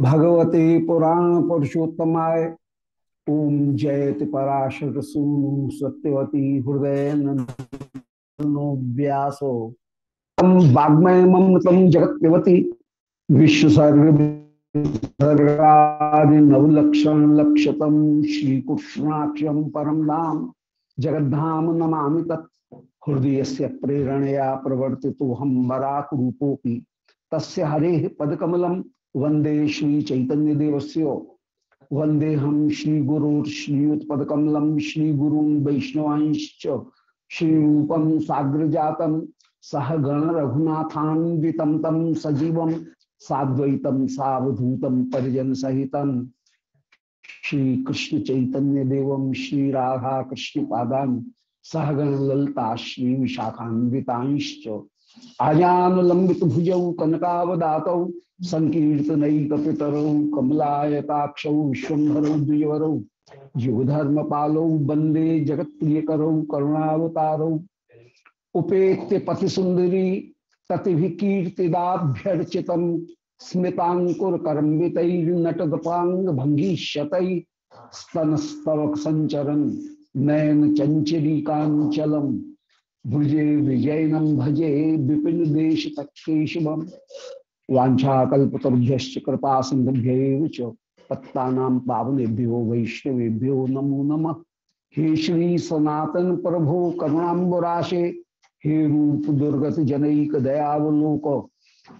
भगवते पुराण पुरुषोत्तमाय। ओम जयति पराशर सूनु सत्यवती हृदय व्यासो तम वाग्मय ममतम जगत्यवती विश्व सर्गादि नवलक्षण लक्षतम श्री कृष्णाक्षम परम नाम। जगद्धाम नमामि तत्। हृदय से प्रेरणया प्रवर्ति तो हम बराक रूपोपी तस्य हरे पदकमलम वंदे श्री चैतन्य देवस्य। वंदे हम श्री गुरुर्श्रीयुतपकमलम श्री गुरु वैष्णवांश्च श्री साग्र जातम सह गण रघुनाथान्वितम तम सजीवम साद्वैतम सावधूतम परिजन सहितम श्री कृष्ण चैतन्य देवम श्री राधा कृष्ण पादान सहगण ललता श्री विशाखान्विताश्च। आजान लंबित भुजौ कनकावदातौ संकीर्तनैकपितरौ, कमलायताक्षौ विश्वम्भरौ द्विजवरौ युगधर्म पालौ वंदे जगत प्रिय करौ करुणावतारौ, उपेत्य पति सुंदरी ततिभिकीर्तिदाभ्यर्चितम स्मितांकुर करम्बितैर्नटदपांग भंगीशत स्तन स्तवक संचरण नयन चंचरी कांचलम भुजे विजयनम भजे विपिन देश तत्केशवम वाछाकल्पतरुभ्य कृपा सिंधुभ्य पत्ता पावनेभ्यो वैष्णवेभ्यो नमो नम। हे श्री सनातन प्रभो करुणाबराशे हे रूप दुर्गत जनक दयावलोक,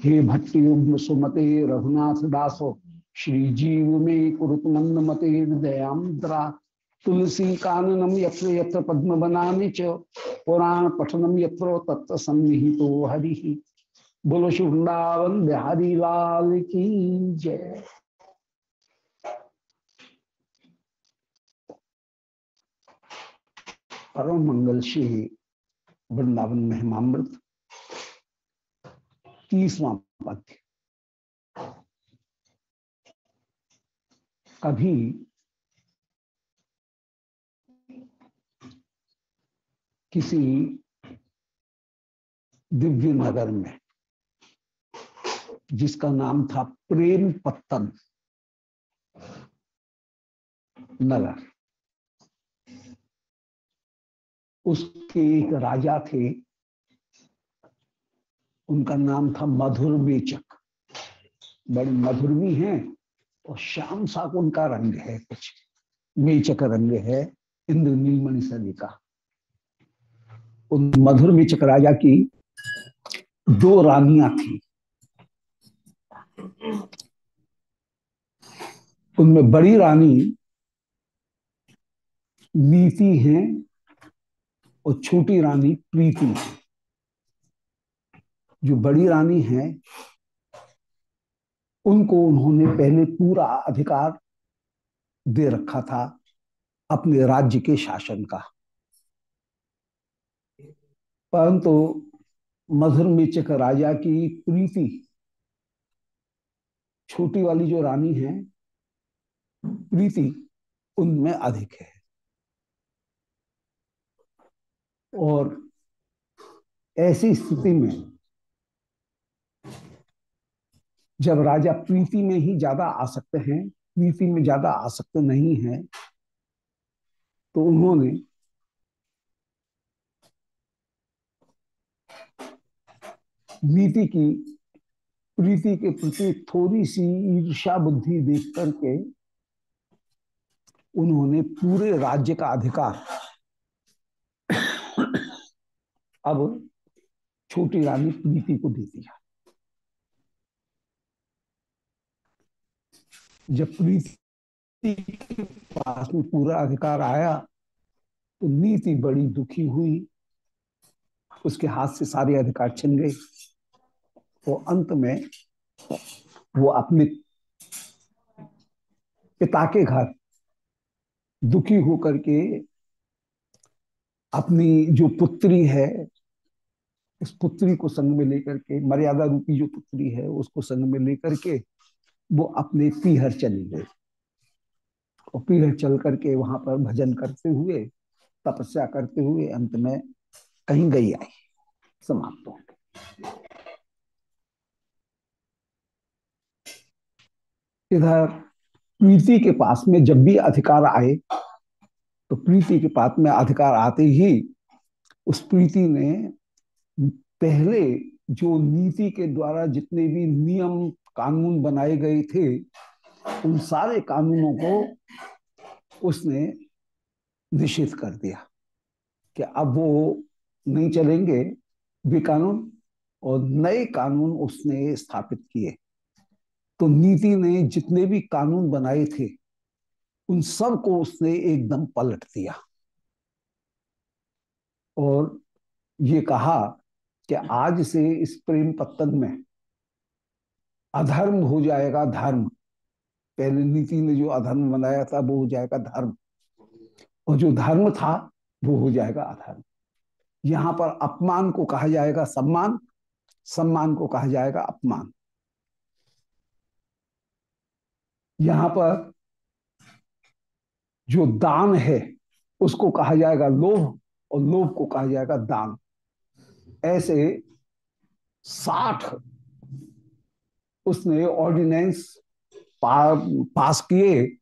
हे भट्टुग्म सुमते रघुनाथ दासो, श्री जीव में कुरुत मंद मते दयांद्रा तुलसी काननम यत्र यत्र पद्म बनाने च, पुराण पठनम यत्र तत्व सन्निहितो हरि। बोलो श्री वृंदावन बिहारी लाल की जय। परम मंगल श्री वृंदावन महिमामृत, तीसवा पद्य कभी किसी दिव्य नगर में जिसका नाम था प्रेम पत्तन। नगर। उसके एक राजा थे। उनका नाम था मधुर बेचक बड़े मधुर भी हैं और श्याम सा उनका रंग है कुछ। बेचक रंग है इंद्र नीलमणि सदी का। उन मधुर बेचक राजा की दो रानियाँ थी। उनमें बड़ी रानी नीति है और छोटी रानी प्रीति है। जो बड़ी रानी है, उनको उन्होंने पहले पूरा अधिकार दे रखा था अपने राज्य के शासन का। परंतु मधुर मेचक राजा की प्रीति छोटी वाली जो रानी है, प्रीति, उनमें अधिक है। और ऐसी स्थिति में जब राजा प्रीति में ही ज़्यादा आसक्त हैं, प्रीति में ज़्यादा आसक्त नहीं है तो उन्होंने नीति की प्रीति के प्रति थोड़ी सी ईर्षा बुद्धि देख करके उन्होंने पूरे राज्य का अधिकार अब छोटी रानी प्रीति को दे दिया। जब प्रीति के पास में पूरा अधिकार आया तो नीति बड़ी दुखी हुई। उसके हाथ से सारे अधिकार छिन गए। तो अंत में वो अपने पिता के घर दुखी होकर के अपनी जो पुत्री है, उस पुत्री को संग में लेकर के, मर्यादा रूपी जो पुत्री है, उसको संग में लेकर के वो अपने पीहर चले गए। और पीहर चल करके वहाँ पर भजन करते हुए, तपस्या करते हुए अंत में कहीं गई आई, समाप्त हो इधर प्रीति के पास में जब भी अधिकार आए तो प्रीति के पास में अधिकार आते ही उस प्रीति ने पहले जो नीति के द्वारा जितने भी नियम कानून बनाए गए थे, उन सारे कानूनों को उसने निषेध कर दिया कि अब वो नहीं चलेंगे, वे कानून और नए कानून उसने स्थापित किए। तो नीति ने जितने भी कानून बनाए थे, उन सबको उसने एकदम पलट दिया। और ये कहा कि आज से इस प्रेम पत्तन में अधर्म हो जाएगा धर्म। पहले नीति ने जो अधर्म बनाया था, वो हो जाएगा धर्म। और जो धर्म था, वो हो जाएगा अधर्म। यहाँ पर अपमान को कहा जाएगा सम्मान सम्मान को कहा जाएगा अपमान। यहाँ पर जो दान है, उसको कहा जाएगा लोभ और लोभ को कहा जाएगा दान। ऐसे साठ उसने ऑर्डिनेंस पास किए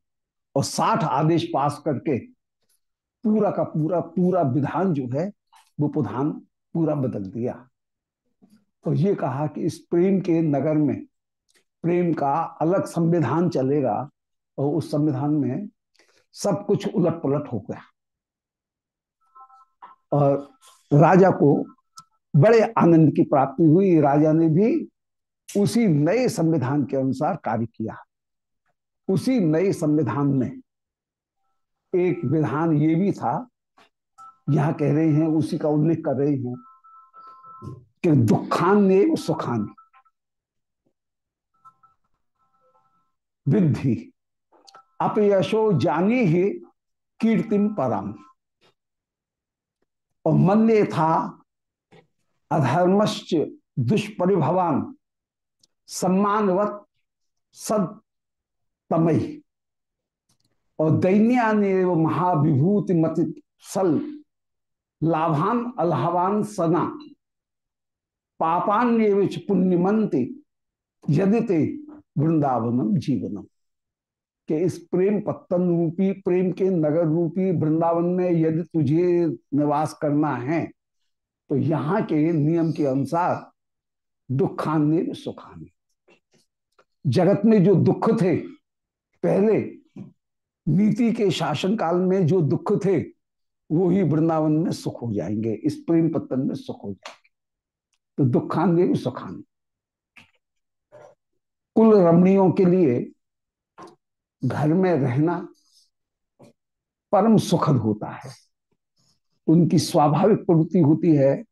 और साठ आदेश पास करके पूरा का पूरा पूरा विधान जो है, वो प्रधान पूरा बदल दिया। और ये कहा कि इस प्रेम के नगर में प्रेम का अलग संविधान चलेगा और उस संविधान में सब कुछ उलट पुलट हो गया। और राजा को बड़े आनंद की प्राप्ति हुई। राजा ने भी उसी नए संविधान के अनुसार कार्य किया। उसी नए संविधान में एक विधान ये भी था, यहाँ कह रहे हैं, उसी का उल्लेख कर रहे हैं कि दुखान ने सुखान विद्धि। अपयशो जानी ही कीर्तिम परम। और मन ने था अधर्मश्च दुष्परिभवान। सम्मानवत सद तमय और दैन्यान महाविभूति मत सल लाभान अलहवान सना। पापान पुण्यमंते यदि वृंदावनम जीवनम। के इस प्रेम पत्तन रूपी, प्रेम के नगर रूपी वृंदावन में यदि तुझे निवास करना है तो यहाँ के नियम के अनुसार दुखान्य सुखान्य। जगत में जो दुख थे, पहले नीति के शासन काल में जो दुख थे, वो ही वृंदावन में सुख हो जाएँगे, इस प्रेम पत्तन में सुख हो जाएँगे। तो दुखान्य सुखान्य। कुल रमणियों के लिए घर में रहना परम सुखद होता है। उनकी स्वाभाविक प्रवृत्ति होती है,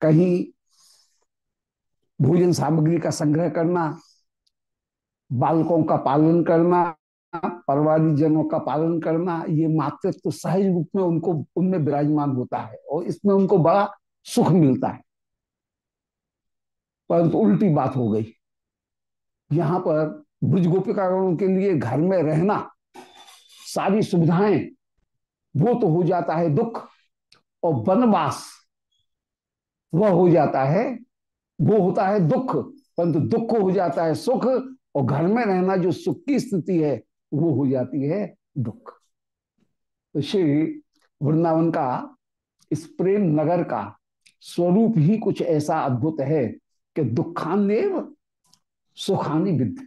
कहीं भोजन सामग्री का संग्रह करना, बालकों का पालन करना परिवारिक जनों का पालन करना, ये मातृत्व तो सहज रूप में उनको, उनमें विराजमान होता है और इसमें उनको बड़ा सुख मिलता है। परंतु उल्टी बात हो गई। यहाँ पर ब्रज गोपिकागणों के लिए घर में रहना, सारी सुविधाएँ, वो तो हो जाता है दुख और वनवास। वह हो जाता है, वो होता है दुख, परंतु दुख हो जाता है सुख और घर में रहना जो सुख की स्थिति है, वो हो जाती है दुख। तो श्री वृंदावन का इस प्रेम नगर का स्वरूप ही कुछ ऐसा अद्भुत है कि दुखान्देव सुखानी विद्य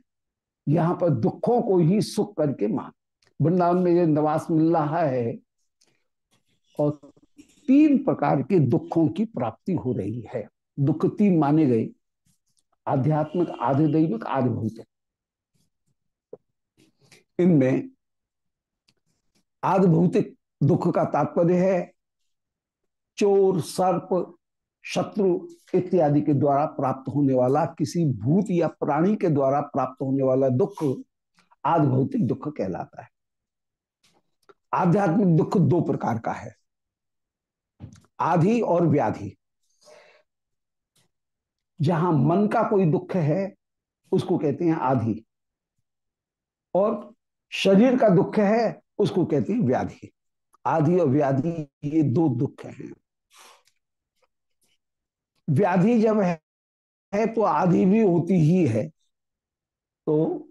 यहाँ पर दुखों को ही सुख करके मान वृंदावन में ये निवास मिल रहा है और तीन प्रकार के दुखों की प्राप्ति हो रही है। दुख तीन माने गए। आध्यात्मिक आधे दैविक आधे भौतिक इनमें आदि भौतिक दुख का तात्पर्य है। चोर, सर्प शत्रु इत्यादि के द्वारा प्राप्त होने वाला, किसी भूत या प्राणी के द्वारा प्राप्त होने वाला दुख आदि भौतिक दुख कहलाता है। आध्यात्मिक दुख दो प्रकार का है। आधि और व्याधि। जहाँ मन का कोई दुख है, उसको कहते हैं आधि। और शरीर का दुख है, उसको कहते हैं व्याधि। आधि और व्याधि ये दो दुख हैं। व्याधि जब है, है तो आधि भी होती ही है। तो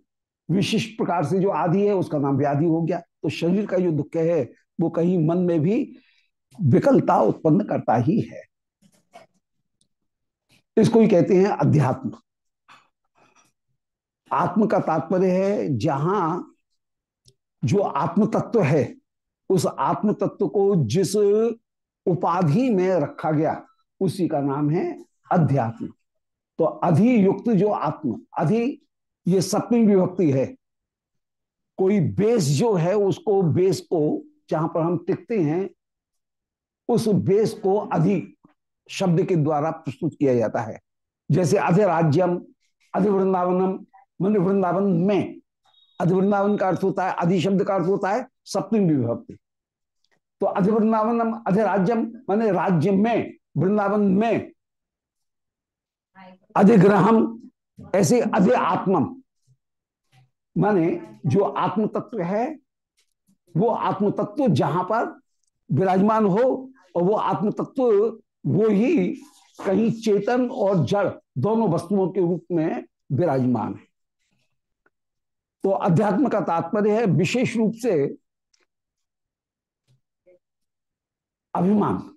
विशिष्ट प्रकार से जो आदि है उसका नाम व्याधि हो गया। तो शरीर का जो दुख है वो कहीं मन में भी विकलता उत्पन्न करता ही है। इसको ही कहते हैं अध्यात्म। आत्म का तात्पर्य है जहाँ जो आत्म तत्व है उस आत्म तत्व को जिस उपाधि में रखा गया उसी का नाम है अध्यात्म। तो अधियुक्त जो आत्म, अधि ये सप्तमी विभक्ति है, कोई बेस जो है उसको, बेस को जहाँ पर हम टिकते हैं, उस बेस को अधिक शब्द के द्वारा प्रस्तुत किया जाता है। जैसे अधिराज्यम अधिवृंदावनम मन वृंदावन में। अधिवृंदावन का अर्थ होता है, अधि शब्द का अर्थ होता है सप्तमी विभक्ति। तो अधिवृंदावनम अधिराज्यम माने राज्य में। वृंदावन में अधिग्रहम ऐसे अधि आत्मम माने जो आत्म तत्व है, वो आत्म तत्व जहाँ पर विराजमान हो, और वो आत्म तत्व वो ही कहीं चेतन और जड़ दोनों वस्तुओं के रूप में विराजमान है। तो अध्यात्म का तात्पर्य है, विशेष रूप से अभिमान।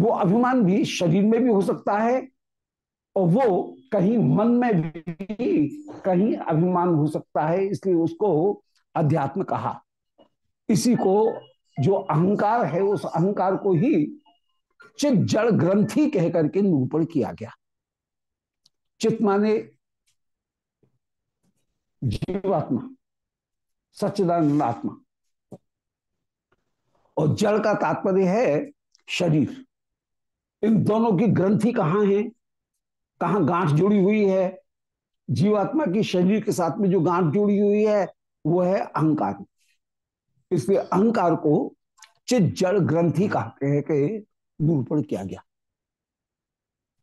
वो अभिमान भी शरीर में भी हो सकता है और वो कहीं मन में भी कहीं अभिमान हो सकता है, इसलिए उसको अध्यात्म कहा। इसी को जो अहंकार है, उस अहंकार को ही चित जड़ ग्रंथि कह करके निरूपण किया गया। चित माने जीवात्मा, सच्चिदानंद आत्मा। और जड़ का तात्पर्य है शरीर। इन दोनों की ग्रंथि कहाँ है? कहाँ गांठ जुड़ी हुई है? जीवात्मा की शरीर के साथ में जो गांठ जुड़ी हुई है, वो है अहंकार। इसलिए अहंकार को चित जड़ ग्रंथि कह के निरूपण किया गया।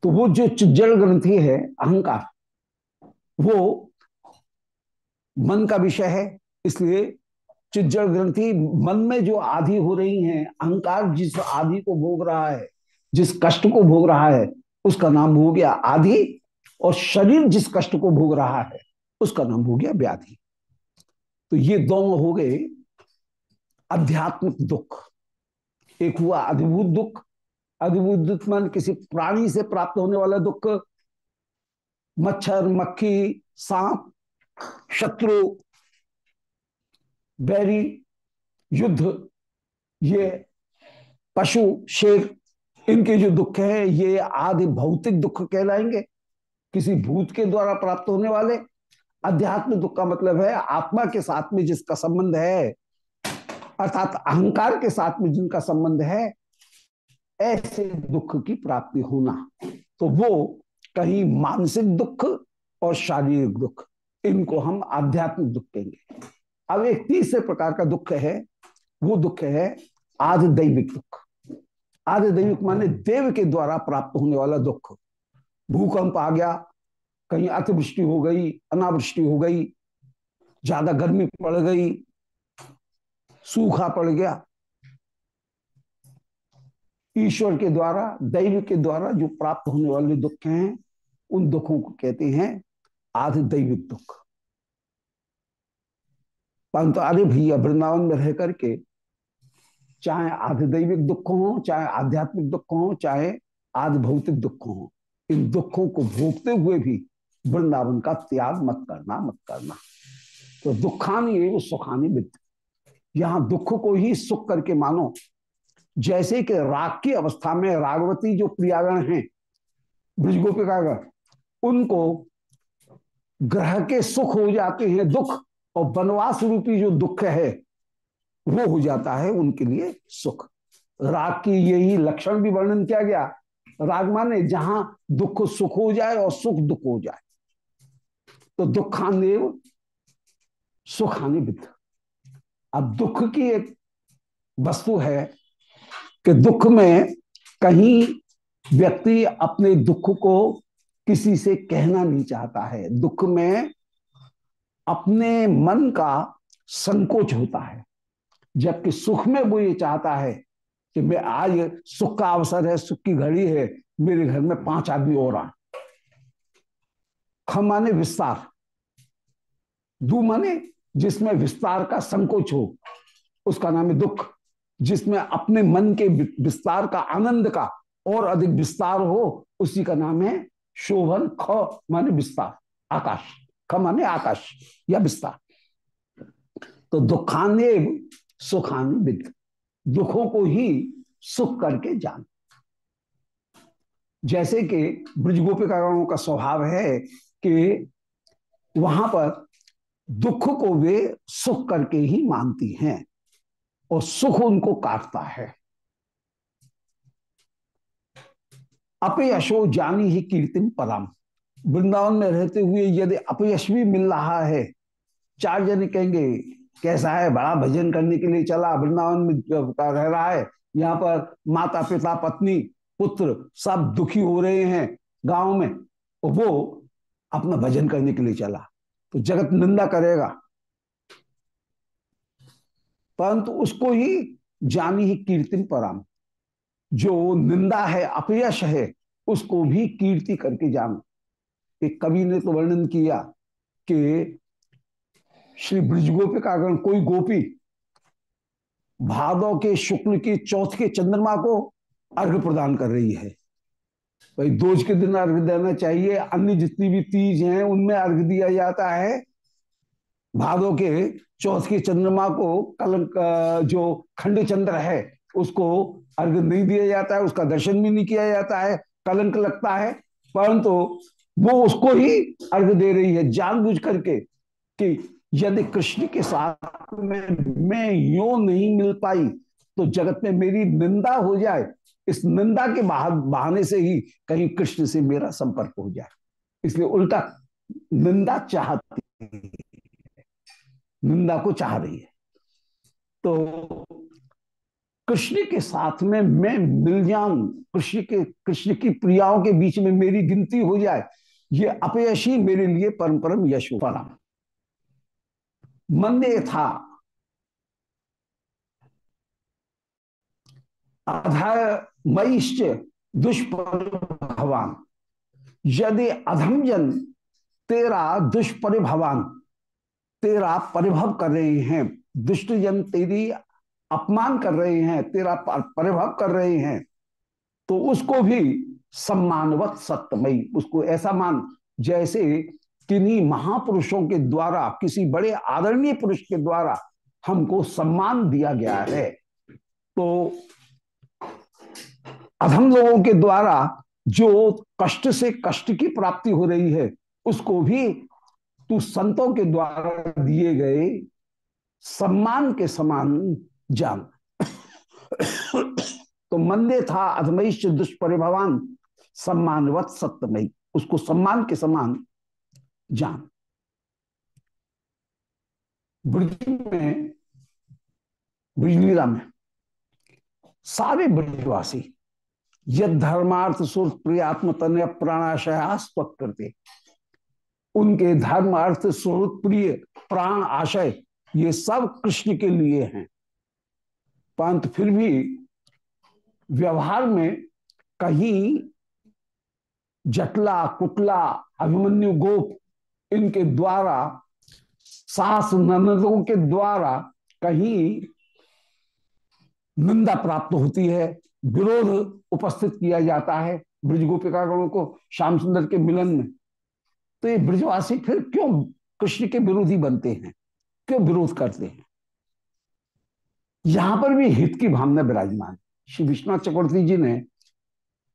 तो वो जो जड़ ग्रंथि है, अहंकार, वो मन का विषय है। इसलिए चिज्जड़ ग्रंथि मन में जो आधी हो रही है, अहंकार जिस आधी को भोग रहा है जिस कष्ट को भोग रहा है, उसका नाम हो गया आदि और शरीर जिस कष्ट को भोग रहा है, उसका नाम हो गया व्याधि। तो ये दोनों हो गए आध्यात्मिक दुख। एक हुआ अधिभूत दुख। अधिभूत दुख मान किसी प्राणी से प्राप्त होने वाला दुख। मच्छर, मक्खी, सांप, शत्रु, बैरी, युद्ध, ये पशु, शेर इनके जो दुख है, ये आदि भौतिक दुख कहलाएँगे। किसी भूत के द्वारा प्राप्त होने वाले अध्यात्म दुख का मतलब है आत्मा के साथ में जिसका संबंध है, अर्थात अहंकार के साथ में जिनका संबंध है, ऐसे दुख की प्राप्ति होना। तो वो कहीं मानसिक दुख और शारीरिक दुख, इनको हम आध्यात्मिक दुख कहेंगे। अब एक तीसरे प्रकार का दुख है, वो दुख है आधि दैविक दुख। आधि दैविक माने देव के द्वारा प्राप्त होने वाला दुख। भूकंप आ गया, कहीं अतिवृष्टि हो गई, अनावृष्टि हो गई, ज़्यादा गर्मी पड़ गई, सूखा पड़ गया। ईश्वर के द्वारा दैव के द्वारा जो प्राप्त होने वाले दुख हैं, उन दुखों को कहते हैं आधि दैविक दुख। परंतु अरे भैया वृंदावन में रह करके चाहे आधि दैविक दुख हो, चाहे आध्यात्मिक दुख हो, चाहे आधि भौतिक दुख हो, इन दुखों को भोगते हुए भी वृंदावन का त्याग मत करना मत करना। तो दुखानी एवं सुखानी विद्य। यहाँ दुख को ही सुख करके मानो। जैसे कि राग की अवस्था में रागवती जो प्रियागण हैं, ब्रजगोपिकागण, उनको ग्रह के सुख हो जाते हैं दुख, और वनवास रूपी जो दुख है वो हो जाता है उनके लिए सुख। राग की यही लक्षण भी वर्णन किया गया। राग माने जहाँ दुख सुख हो जाए और सुख दुख हो जाए। तो दुखान्देव सुखानी विद अब दुख की एक वस्तु है कि दुख में कहीं व्यक्ति अपने दुख को किसी से कहना नहीं चाहता है। दुख में अपने मन का संकोच होता है। जबकि सुख में वो ये चाहता है कि मैं आज सुख का अवसर है, सुख की घड़ी है, मेरे घर में पाँच आदमी और आ माने विस्तार। दू माने जिसमें विस्तार का संकोच हो, उसका नाम है दुख, जिसमें अपने मन के विस्तार का आनंद का और अधिक विस्तार हो, उसी का नाम है शोभन, ख माने विस्तार, आकाश। ख माने आकाश या विस्तार। तो दुखाने सुखान विद दुखों को ही सुख करके जान। जैसे कि ब्रज गोपिकाओं का स्वभाव है कि वहाँ पर दुख को वे सुख करके ही मानती हैं और सुख उनको काटता है। अपयशो जानी ही कीर्तिम परम वृंदावन में रहते हुए यदि अपयश भी मिल रहा है, चार जन कहेंगे कैसा है? बड़ा भजन करने के लिए चला वृंदावन में रह रहा है। यहाँ पर माता पिता पत्नी, पुत्र सब दुखी हो रहे हैं गाँव में। वो अपना भजन करने के लिए चला। तो जगत निंदा करेगा। परंतु उसको ही जानी ही कीर्तिन पराम। जो निंदा है, अपयश है, उसको भी कीर्ति करके जान। एक कवि ने तो वर्णन किया कि श्री ब्रज गोपिकागण कोई गोपी भादव के शुक्ल के चौथ के चंद्रमा को अर्घ प्रदान कर रही है। भाई, दोज के दिन अर्घ देना चाहिए। अन्य जितनी भी तीज हैं, उनमें अर्घ दिया जाता है। भादों के चौथ के चंद्रमा को कलंक जो खंड चंद्र है, उसको अर्घ नहीं दिया जाता है, उसका दर्शन भी नहीं किया जाता है, कलंक लगता है, परंतु वो उसको ही अर्घ दे रही है। जानबूझ करके कि यदि कृष्ण के साथ में मैं यो नहीं मिल पाई तो जगत में मेरी निंदा हो जाए। इस निंदा के बहाने से ही कहीं कृष्ण से मेरा संपर्क हो जाए। इसलिए उल्टा, निंदा चाहती निंदा को चाह रही है। तो कृष्ण के साथ में मैं मिल जाऊँ, कृष्ण के, कृष्ण की प्रियाओं के बीच में मेरी गिनती हो जाए, ये अपयशी मेरे लिए परम परम यश परम मंदे था। अधमयिश्च दुष्पर भगवान यदि अधम जन तेरा दुष्परिभवान, तेरा परिभव कर रहे हैं दुष्ट जन तेरी अपमान कर रहे हैं, तेरा परिभव कर रहे हैं तो उसको भी सम्मानवत सत्यमयी उसको ऐसा मान जैसे किन्हीं महापुरुषों के द्वारा, किसी बड़े आदरणीय पुरुष के द्वारा हमको सम्मान दिया गया है। तो अधम लोगों के द्वारा जो कष्ट से कष्ट की प्राप्ति हो रही है, उसको भी तू संतों के द्वारा दिए गए सम्मान के समान जान। तो मंदे था अधमैश दुष्परिभवान सम्मानवत सत्यमयी उसको सम्मान के समान जान। ब्रज में, ब्रजलीला में सारे ब्रजवासी यद धर्मार्थ सुर प्रियात्म तन्य प्राणाशयास्वक करते। उनके धर्म अर्थ सुहृत प्रिय प्राण आशय, ये सब कृष्ण के लिए हैं। परंतु फिर भी व्यवहार में कहीं जटला, कुटला, अभिमन्यु गोप इनके द्वारा, सास ननदों के द्वारा कहीं निंदा प्राप्त होती है, विरोध उपस्थित किया जाता है ब्रज गोपिकागणों को श्याम सुंदर के मिलन में। तो ये ब्रजवासी फिर क्यों कृष्ण के विरोधी बनते हैं? क्यों विरोध करते हैं? यहाँ पर भी हित की भावना विराजमान। श्री विश्वनाथ चक्रवर्ती जी ने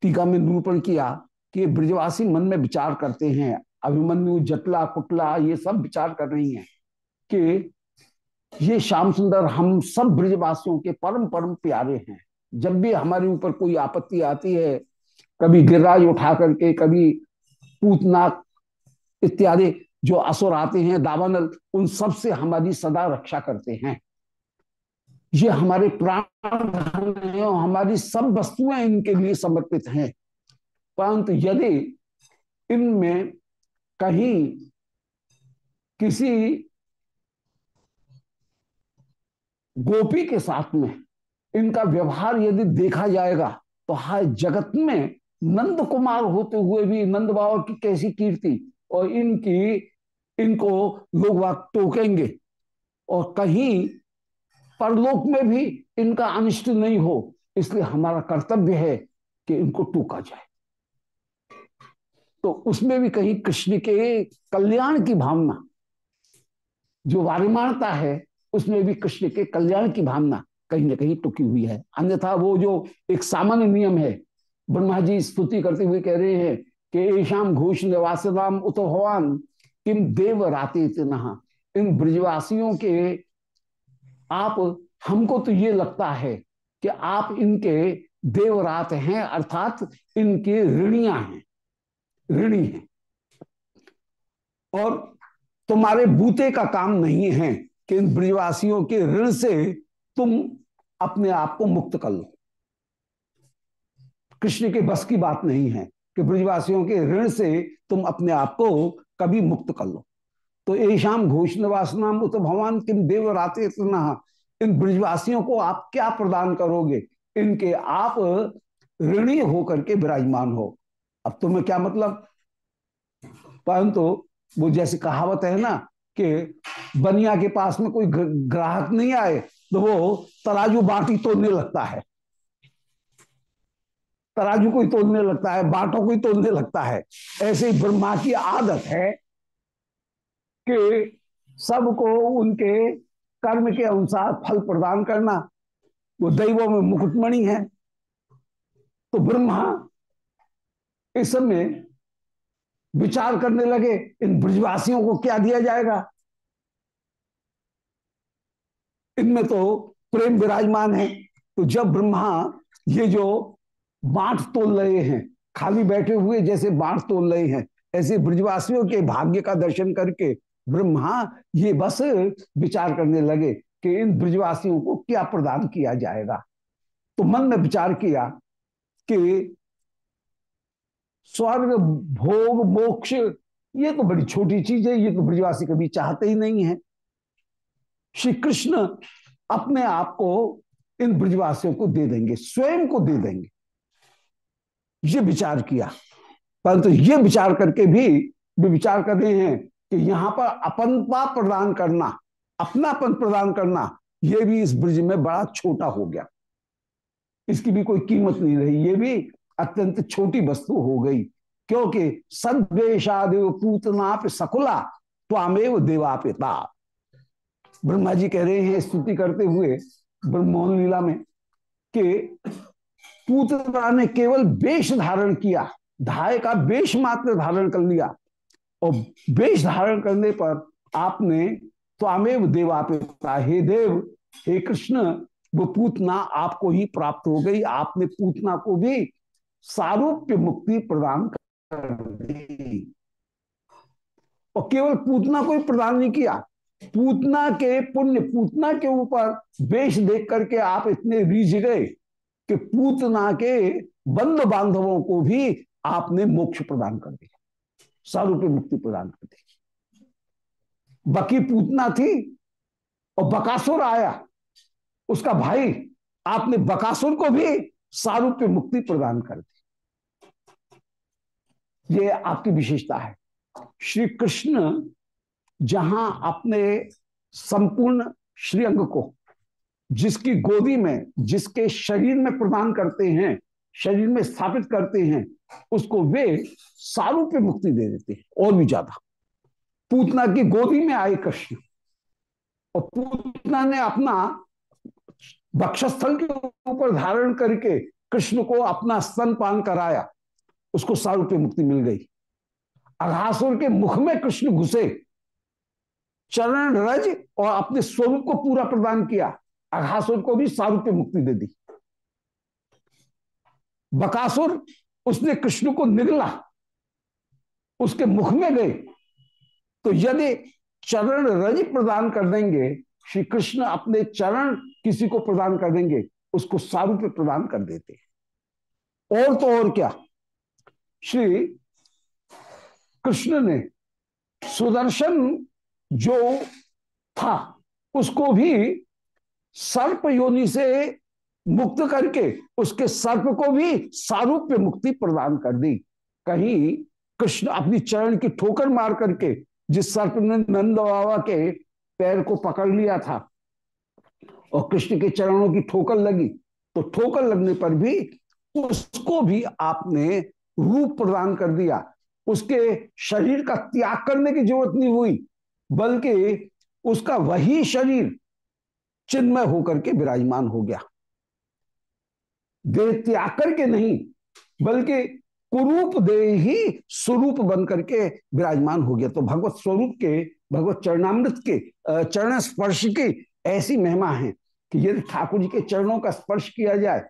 टीका में निरूपण किया कि ब्रजवासी मन में विचार करते हैं अभिमन्यु, जटला, कुटला, ये सब विचार कर रही हैं कि ये श्याम सुंदर हम सब ब्रजवासियों के परम परम प्यारे हैं। जब भी हमारे ऊपर कोई आपत्ति आती है, कभी गिरिराज उठा करके, कभी पूतना इत्यादि जो असुर आते हैं, दावानल, उन सबसे हमारी सदा रक्षा करते हैं। ये हमारे प्राण हैं और हमारी सब वस्तुएँ इनके लिए समर्पित हैं। परंतु यदि इनमें कहीं किसी गोपी के साथ में इनका व्यवहार यदि देखा जाएगा तो हाय जगत में नंद कुमार होते हुए भी, नंद बाबा की कैसी कीर्ति और इनकी, इनको लोग वाक टोकेंगे। और कहीं परलोक में भी इनका अनिष्ट नहीं हो, इसलिए हमारा कर्तव्य है कि इनको टूका जाए। तो उसमें भी कहीं कृष्ण के कल्याण की भावना जो वारिमानता है, उसमें भी कृष्ण के कल्याण की भावना कहीं ना कहीं टुकी हुई है। अन्यथा वो जो एक सामान्य नियम है, ब्रह्मा जी स्तुति करते हुए कह रहे हैं कि ऐशाम घोष निवास राम उत भगवान किम देव राते नहा इन ब्रजवासियों के आप, हमको तो ये लगता है कि आप इनके देवरात हैं, अर्थात इनके ऋणिया हैं। ऋणी हैं। और तुम्हारे बूते का काम नहीं है कि इन ब्रजवासियों के ऋण से तुम अपने आप को मुक्त कर लो। कृष्ण के बस की बात नहीं है कि ब्रजवासियों के ऋण से तुम अपने आप को कभी मुक्त कर लो। तो ऐशाम घोष निवासनाम उत भगवान किम देव राते इन ब्रिजवासियों को आप क्या प्रदान करोगे? इनके आप ऋणी होकर के विराजमान हो। अब तुम्हें क्या मतलब? परंतु तो वो जैसी कहावत है ना कि बनिया के पास में कोई ग्राहक नहीं आए तो वो तराजू बाटी तोड़ने लगता है। तराजू को ही तोड़ने लगता है, बाटों को ही तोड़ने लगता है। ऐसे ही ब्रह्मा की आदत है कि सबको उनके कर्म के अनुसार फल प्रदान करना। वो दैवों में मुकुटमणि है। तो ब्रह्मा इस समय विचार करने लगे, इन ब्रजवासियों को क्या दिया जाएगा? इनमें तो प्रेम विराजमान है। तो जब ब्रह्मा ये जो बांट तोल रहे हैं, खाली बैठे हुए जैसे बांट तोल रहे हैं, ऐसे ब्रजवासियों के भाग्य का दर्शन करके ब्रह्मा ये बस विचार करने लगे कि इन ब्रजवासियों को क्या प्रदान किया जाएगा। तो मन में विचार किया कि स्वर्ग, भोग, मोक्ष, ये तो बड़ी छोटी चीज़ है, ये तो ब्रजवासी कभी चाहते ही नहीं है। श्री कृष्ण अपने आप को इन ब्रजवासियों को दे देंगे, स्वयं को दे देंगे। ये विचार किया, परंतु तो ये विचार करके भी भी विचार कर रहे हैं कि यहाँ पर अपनपा प्रदान करना, अपनापन प्रदान करना यह भी इस ब्रज में बड़ा छोटा हो गया। इसकी भी कोई कीमत नहीं रही, ये भी अत्यंत छोटी वस्तु हो गई, क्योंकि सद्वेशादेव पूतनाप सकुला, त्वामेव देवापिता। ब्रह्मा जी कह रहे हैं, स्तुति करते हुए ब्रह्मोहन लीला में कि पूतना ने केवल वेश धारण किया, धाय का वेश मात्र धारण कर लिया, और वेश धारण करने पर आपने त्वामेव देवापिता, हे देव, हे कृष्ण, वो पूतना आपको ही प्राप्त हो गई, आपने पूतना को भी सारूप्य मुक्ति प्रदान कर दी। और केवल पूतना को ही प्रदान नहीं किया, पूतना के पुण्य, पूतना के ऊपर वेश देख करके आप इतने रीझ गए कि पूतना के बंद बांधवों को भी आपने मोक्ष प्रदान कर दिया, सारूप्य मुक्ति प्रदान कर दी। बकी पूतना थी और बकासुर आया, उसका भाई, आपने बकासुर को भी सारूप्य मुक्ति प्रदान कर दी। ये आपकी विशेषता है। श्री कृष्ण जहाँ अपने संपूर्ण श्रीअंग को, जिसकी गोदी में, जिसके शरीर में प्रदान करते हैं, शरीर में स्थापित करते हैं, उसको वे सारूप्य मुक्ति दे देते हैं, और भी ज़्यादा। पूतना की गोदी में आए कृष्ण, और पूतना ने अपना बक्षस्थल के ऊपर धारण करके कृष्ण को अपना स्तनपान कराया। उसको साल रुपये मुक्ति मिल गई। अघासुर के मुख में कृष्ण घुसे। चरण रज और अपने स्वरूप को पूरा प्रदान किया। अघासुर को भी साल रुपये मुक्ति दे दी। बकासुर, उसने कृष्ण को निगला। उसके मुख में गए। तो यदि चरण रज प्रदान कर देंगे, श्री कृष्ण अपने चरण किसी को प्रदान कर देंगे, उसको सारूप्य प्रदान कर देते और तो और क्या? श्री कृष्ण ने सुदर्शन जो था, उसको भी सर्प योनि से मुक्त करके, उसके सर्प को भी सारूप्य मुक्ति प्रदान कर दी। कहीं कृष्ण अपनी चरण की ठोकर मार करके, जिस सर्प ने नंद बाबा के पैर को पकड़ लिया था, और कृष्ण के चरणों की ठोकर लगी तो ठोकर लगने पर भी उसको भी आपने रूप प्रदान कर दिया। उसके शरीर का त्याग करने की ज़रूरत नहीं हुई, बल्कि उसका वही शरीर चिन्मय होकर के विराजमान हो गया। देह त्याग करके नहीं, बल्कि कुरूप दे ही स्वरूप बन करके विराजमान हो गया। तो भगवत स्वरूप के, भगवत चरणामृत के चरण स्पर्श की ऐसी महिमा है कि यदि ठाकुर जी के चरणों का स्पर्श किया जाए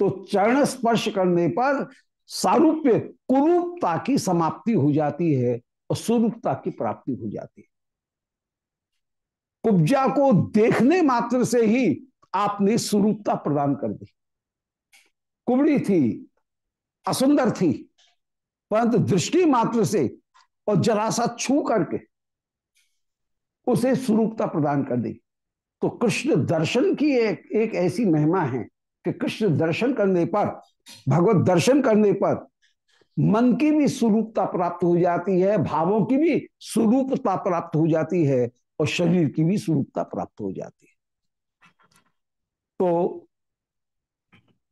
तो चरण स्पर्श करने पर सारूप्य कुरूपता की समाप्ति हो जाती है और स्वरूपता की प्राप्ति हो जाती है। कुब्जा को देखने मात्र से ही आपने स्वरूपता प्रदान कर दी। कुबड़ी थी, असुंदर थी, परंतु दृष्टि मात्र से और जरा सा छू करके उसे स्वरूपता प्रदान कर दी। तो कृष्ण दर्शन की एक एक ऐसी महिमा है कि कृष्ण दर्शन करने पर भगवत दर्शन करने पर मन की भी स्वरूपता प्राप्त हो जाती है, भावों की भी स्वरूपता प्राप्त हो जाती है और शरीर की भी स्वरूपता प्राप्त हो जाती है। तो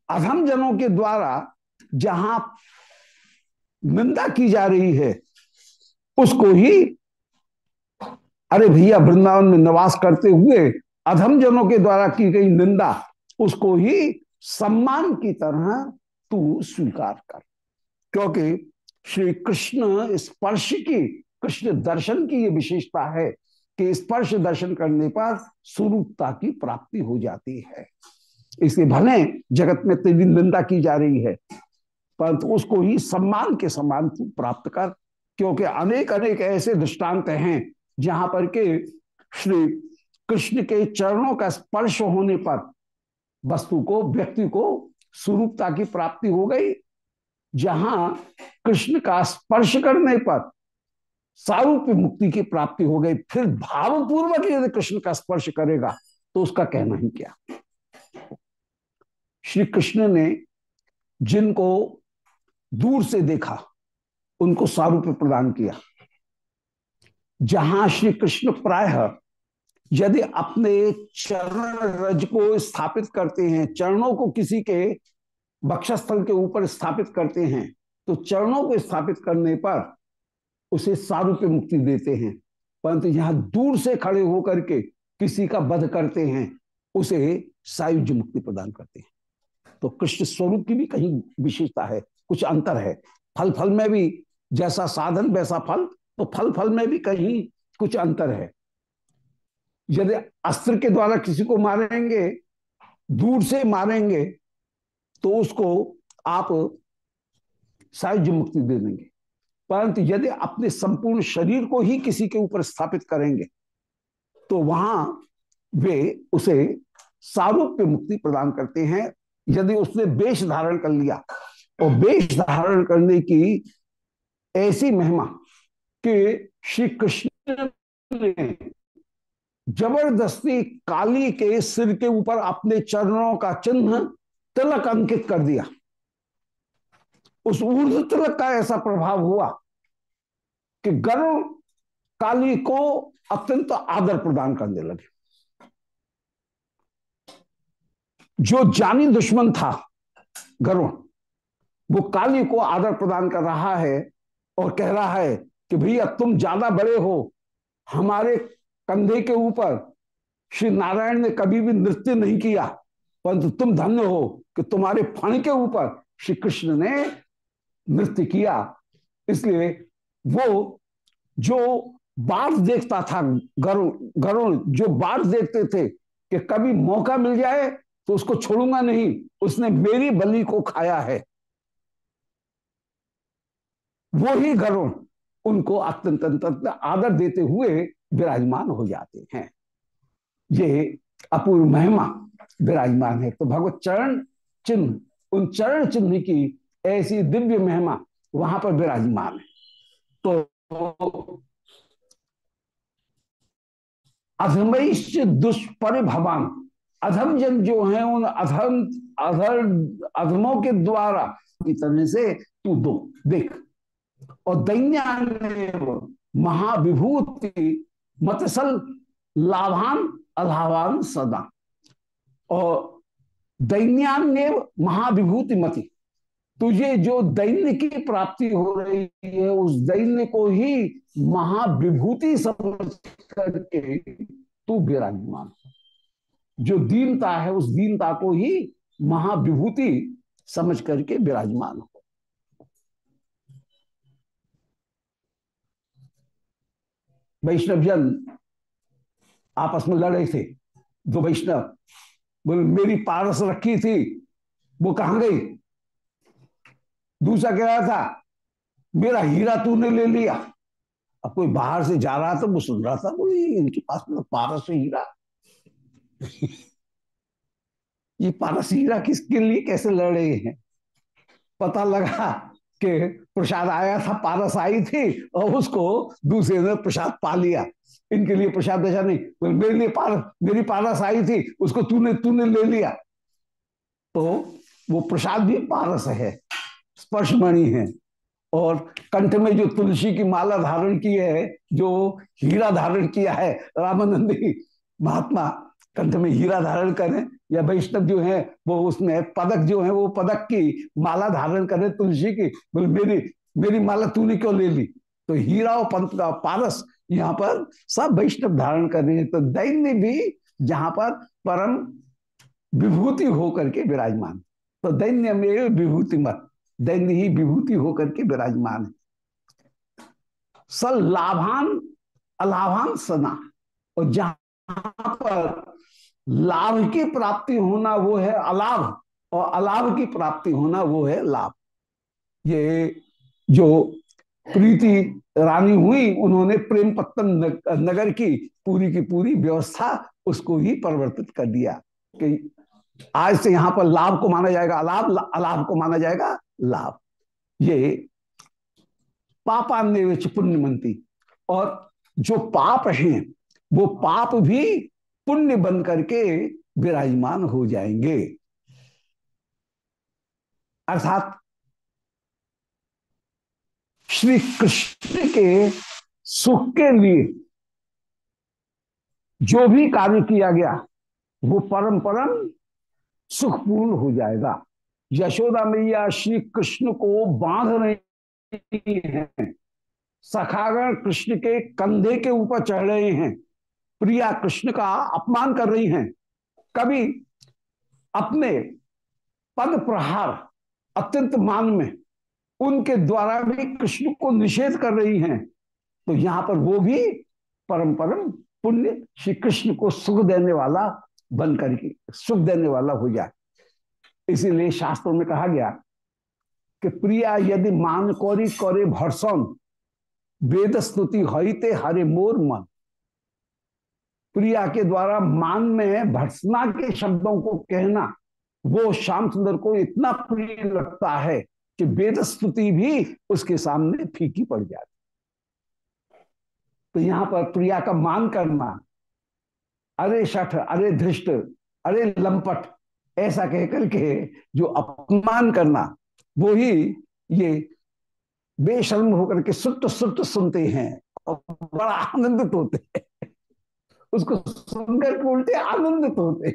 अधम जनों के द्वारा जहाँ निंदा की जा रही है, उसको ही, अरे भैया वृंदावन में निवास करते हुए अधम जनों के द्वारा की गई निंदा, उसको ही सम्मान की तरह तू स्वीकार कर। क्योंकि श्री कृष्ण स्पर्श की, कृष्ण दर्शन की ये विशेषता है कि स्पर्श दर्शन करने पर स्वरूपता की प्राप्ति हो जाती है। इसलिए भले जगत में तेरी निंदा की जा रही है, परंतु उसको ही सम्मान के समान तू प्राप्त कर, क्योंकि अनेक अनेक ऐसे दृष्टांत हैं जहाँ पर के श्री कृष्ण के चरणों का स्पर्श होने पर वस्तु को, व्यक्ति को स्वरूपता की प्राप्ति हो गई, जहाँ कृष्ण का स्पर्श करने पर सारूप मुक्ति की प्राप्ति हो गई, फिर भावपूर्वक यदि कृष्ण का स्पर्श करेगा तो उसका कहना ही क्या? श्री कृष्ण ने जिनको दूर से देखा, उनको सारूप्य प्रदान किया। जहाँ श्री कृष्ण प्राय यदि अपने चरण रज को स्थापित करते हैं, चरणों को किसी के बक्षस्थल के ऊपर स्थापित करते हैं तो चरणों को स्थापित करने पर उसे सारूप्य मुक्ति देते हैं। परंतु यहाँ दूर से खड़े होकर के किसी का वध करते हैं, उसे सायुज मुक्ति प्रदान करते हैं। तो कृष्ण स्वरूप की भी कहीं विशेषता है, कुछ अंतर है। फल फल में भी जैसा साधन, वैसा फल तो फल फल में भी कहीं कुछ अंतर है। यदि अस्त्र के द्वारा किसी को मारेंगे, दूर से मारेंगे तो उसको आप सायुज मुक्ति दे देंगे। परंतु यदि अपने संपूर्ण शरीर को ही किसी के ऊपर स्थापित करेंगे तो वहाँ वे उसे सारूप्य मुक्ति प्रदान करते हैं। यदि उसने वेश धारण कर लिया, और वेश धारण करने की ऐसी महिमा कि श्री कृष्ण ने ज़बरदस्ती काली के सिर के ऊपर अपने चरणों का चिन्ह तिलक अंकित कर दिया। उस ऊर्ध तिलक का ऐसा प्रभाव हुआ कि गरुण काली को अत्यंत आदर प्रदान करने लगे। जो जानी दुश्मन था गरुण, वो काली को आदर प्रदान कर रहा है और कह रहा है कि भैया तुम ज़्यादा बड़े हो, हमारे कंधे के ऊपर श्री नारायण ने कभी भी नृत्य नहीं किया, परंतु तुम धन्य हो कि तुम्हारे फण के ऊपर श्री कृष्ण ने नृत्य किया। इसलिए वो जो बात देखता था गरुण गरुण जो बात देखते थे कि कभी मौका मिल जाए तो उसको छोड़ूँगा नहीं, उसने मेरी बलि को खाया है। वो ही गरुण उनको अत्यंत अत्यंत आदर देते हुए विराजमान हो जाते हैं। ये अपूर्व महिमा विराजमान है। तो भगवत चरण चिन्ह, उन चरण चिन्ह की ऐसी दिव्य महिमा वहाँ पर विराजमान है। तो अधमैश्च दुष्परिभवान, अधम जन जो है उन अधम, अधर, अधमों के द्वारा तरह से तू दो, देख और दैन्य महाविभूति मतसल लाभान अलावान सदा। और दैन्यान्य महाविभूति मति। तुझे जो दैन्य की प्राप्ति हो रही है, उस दैन्य को ही महाविभूति समझ करके तू विराजमान जो दीनता है, उस दीनता को ही महाविभूति समझ करके विराजमान हो। वैष्णव जन आपस में लड़े थे दो वैष्णव, बोले, मेरी पारस रखी थी, वो कहा गई? दूसरा कह रहा था, मेरा हीरा तूने ले लिया। अब कोई बाहर से जा रहा था, वो सुन रहा था, बोले इनके पास में पारस हीरा? ये पारस हीरा किसके लिए, कैसे लड़ रहे हैं? पता लगा कि प्रसाद आया था, पारस आई थी और उसको दूसरे ने प्रसाद पा लिया। इनके लिए प्रसाद दशा नहीं मेरे लिए पारस मेरी पारस आई थी, उसको तूने तूने ले लिया। तो वो प्रसाद भी पारस है, स्पर्शमणि है। और कंठ में जो तुलसी की माला धारण की है, जो हीरा धारण किया है, रामानंदी महात्मा, कंठ में हीरा धारण करें या वैष्णव जो है, वो उसमें पदक जो है, वो पदक की माला धारण करें तुलसी की। बोले, मेरी मेरी माला तूने क्यों ले ली? तो हीरा और पंत का पारस यहाँ पर सब वैष्णव धारण कर रहे हैं। तो दैन्य भी जहाँ पर परम विभूति होकर के विराजमान तो दैन्य में विभूति मत, दैन्य ही विभूति होकर के विराजमान है। सल लाभान, अलाभान सना। और जहाँ पर लाभ की प्राप्ति होना वो है अलाभ, और अलाभ की प्राप्ति होना वो है लाभ। ये जो प्रीति रानी हुई, उन्होंने प्रेम पत्तन नगर की पूरी की पूरी व्यवस्था उसको ही परिवर्तित कर दिया कि आज से यहाँ पर लाभ को माना जाएगा अलाभ अलाभ को माना जाएगा लाभ। ये पापान्य पुण्यमंती, और जो पाप हैं, वो पाप भी पुण्य बन करके विराजमान हो जाएँगे। अर्थात श्री कृष्ण के सुख के लिए जो भी कार्य किया गया, वो परम परम सुखपूर्ण हो जाएगा। यशोदा मैया श्री कृष्ण को बाँध रही हैं। सखागण कृष्ण के कंधे के ऊपर चढ़ रहे हैं। प्रिया कृष्ण का अपमान कर रही हैं। कभी अपने पद प्रहार अत्यंत मान में उनके द्वारा भी कृष्ण को निषेध कर रही हैं। तो यहाँ पर वो भी परम परम पुण्य श्री कृष्ण को सुख देने वाला बन करके सुख देने वाला हो जाए। इसीलिए शास्त्रों में कहा गया कि प्रिया यदि मान कौरी करे भरसौन, वेद स्तुति हईते हरे मोर मन। प्रिया के द्वारा मान में भर्सना के शब्दों को कहना, वो श्याम सुंदर को इतना प्रिय लगता है कि वेद स्तुति भी उसके सामने फीकी पड़ जाती। तो यहाँ पर प्रिया का मान करना, अरे शठ, अरे धृष्ट, अरे लंपट, ऐसा कहकर के जो अपमान करना, वो ही ये बेशर्म होकर के सुट सुट सुनते हैं और बड़ा आनंदित होते हैं। उसको सुनकर के उल्टे आनंदित होते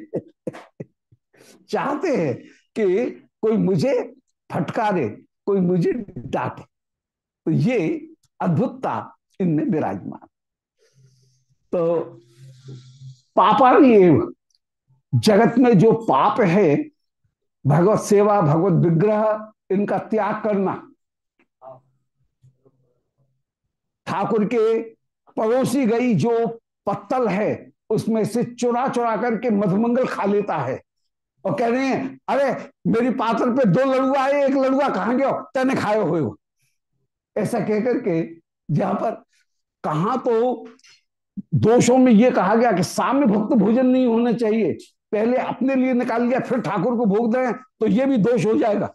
चाहते हैं कि कोई मुझे फटकारे, कोई मुझे डांटे। तो ये अद्भुतता इनमें विराजमान। तो पापा एव जगत में जो पाप है, भगवत सेवा, भगवत विग्रह, इनका त्याग करना। ठाकुर के पड़ोसी गई जो पत्तल है, उसमें से चुरा चुरा करके मधुमंगल खा लेता है। और कह रहे हैं, अरे, मेरी पात्र पे दो लड़ुआ है एक लड़ुआ कहा गया? तेने खाए हुए ऐसा कहकर के जहाँ पर कहा तो दोषों में यह कहा गया कि साम्य भक्त भोजन नहीं होना चाहिए। पहले अपने लिए निकाल लिया, फिर ठाकुर को भोग दें तो यह भी दोष हो जाएगा।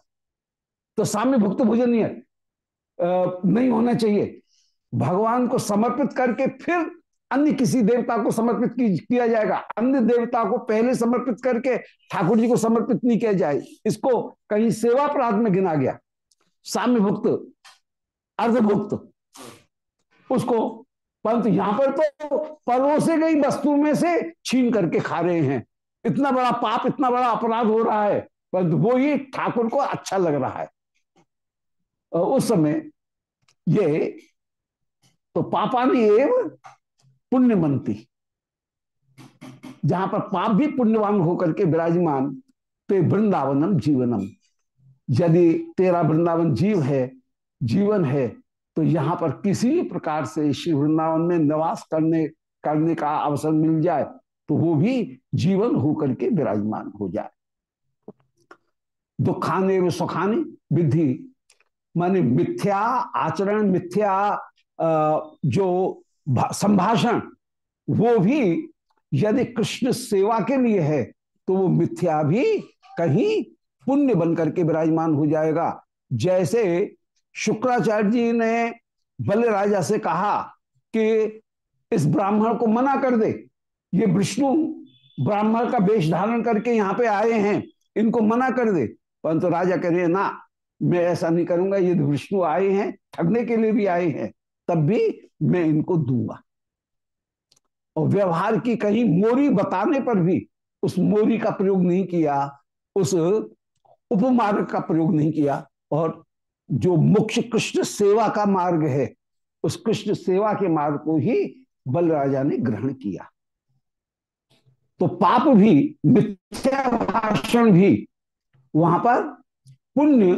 तो साम्य भक्त भोजन नहीं है नहीं होना चाहिए। भगवान को समर्पित करके फिर अन्य किसी देवता को समर्पित किया जाएगा। अन्य देवता को पहले समर्पित करके ठाकुर जी को समर्पित नहीं किया जाए। इसको कहीं सेवा अपराध में गिना गया। साम्य भुक्त अर्धभुक्त, उसको परंतु यहाँ पर तो परोसे गई वस्तु में से छीन करके खा रहे हैं। इतना बड़ा पाप, इतना बड़ा अपराध हो रहा है, परंतु वो ही ठाकुर को अच्छा लग रहा है। उस समय ये तो पापानी एवं पुण्यमंती। जहाँ पर पाप भी पुण्यवान होकर के विराजमान तो वृंदावनम जीवनम। यदि तेरा वृंदावन जीव है, जीवन है तो यहाँ पर किसी भी प्रकार से श्री वृंदावन में निवास करने करने का अवसर मिल जाए तो वो भी जीवन होकर के विराजमान हो जाए। दुखाने व सुखाने, विधि, माने मिथ्या आचरण, मिथ्या जो संभाषण, वो भी यदि कृष्ण सेवा के लिए है तो वो मिथ्या भी कहीं पुण्य बनकर के विराजमान हो जाएगा। जैसे शुक्राचार्य जी ने बल राजा से कहा कि इस ब्राह्मण को मना कर दे। ये विष्णु ब्राह्मण का वेश धारण करके यहाँ पे आए हैं, इनको मना कर दे। परंतु राजा कह रहे हैं, ना, मैं ऐसा नहीं करूँगा, ये विष्णु आए हैं, ठगने के लिए भी आए हैं। तब भी मैं इनको दूँगा। और व्यवहार की कहीं मोरी बताने पर भी उस मोरी का प्रयोग नहीं किया, उस उपमार्ग का प्रयोग नहीं किया, और जो मुख्य कृष्ण सेवा का मार्ग है, उस कृष्ण सेवा के मार्ग को ही बल राजा ने ग्रहण किया। तो पाप भी, मिथ्या भी, वहाँ पर पुण्य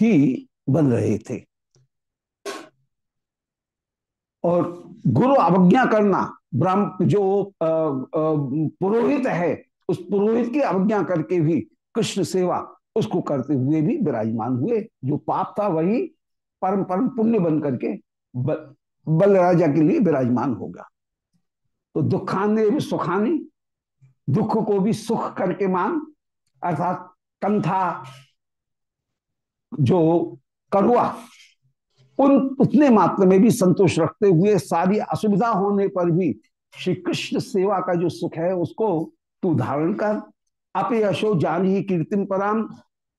ही बन रहे थे। और गुरु अवज्ञा करना, ब्राह्म जो पुरोहित है, उस पुरोहित की अवज्ञा करके भी कृष्ण सेवा उसको करते हुए भी विराजमान हुए। जो पाप था वही परम परम पुण्य बन करके बल राजा के लिए विराजमान होगा तो दुखाने भी सुखाने, दुख को भी सुख करके मान, अर्थात कंथा, जो करुआ उन, उतने मात्र में भी संतोष रखते हुए सारी असुविधा होने पर भी श्री कृष्ण सेवा का जो सुख है, उसको तू धारण कर। अपयशो जान ही कीर्तिम परम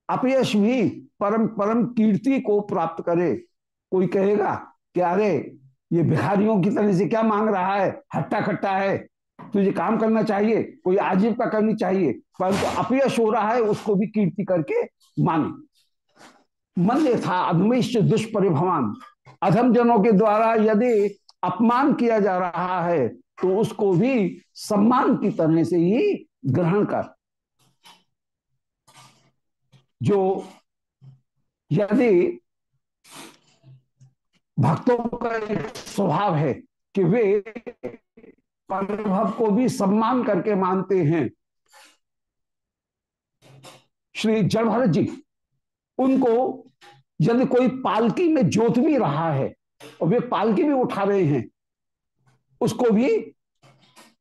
अपयश भी परम परम कीर्ति को प्राप्त करे। कोई कहेगा कि अरे ये बिहारियों की तरह से क्या मांग रहा है? हट्टा खट्टा है। तुझे काम करना चाहिए, कोई आजीविका करनी चाहिए। परंतु तो अपयश हो रहा है, उसको भी कीर्ति करके माने मन था, अधमिष्ट दुष्परिभवान। अधम जनों के द्वारा यदि अपमान किया जा रहा है तो उसको भी सम्मान की तरह से ही ग्रहण कर। जो यदि भक्तों का एक स्वभाव है कि वे परिभव को भी सम्मान करके मानते हैं, श्री जड़भरत जी। उनको यदि कोई पालकी में जोत भी रहा है और वे पालकी भी उठा रहे हैं, उसको भी,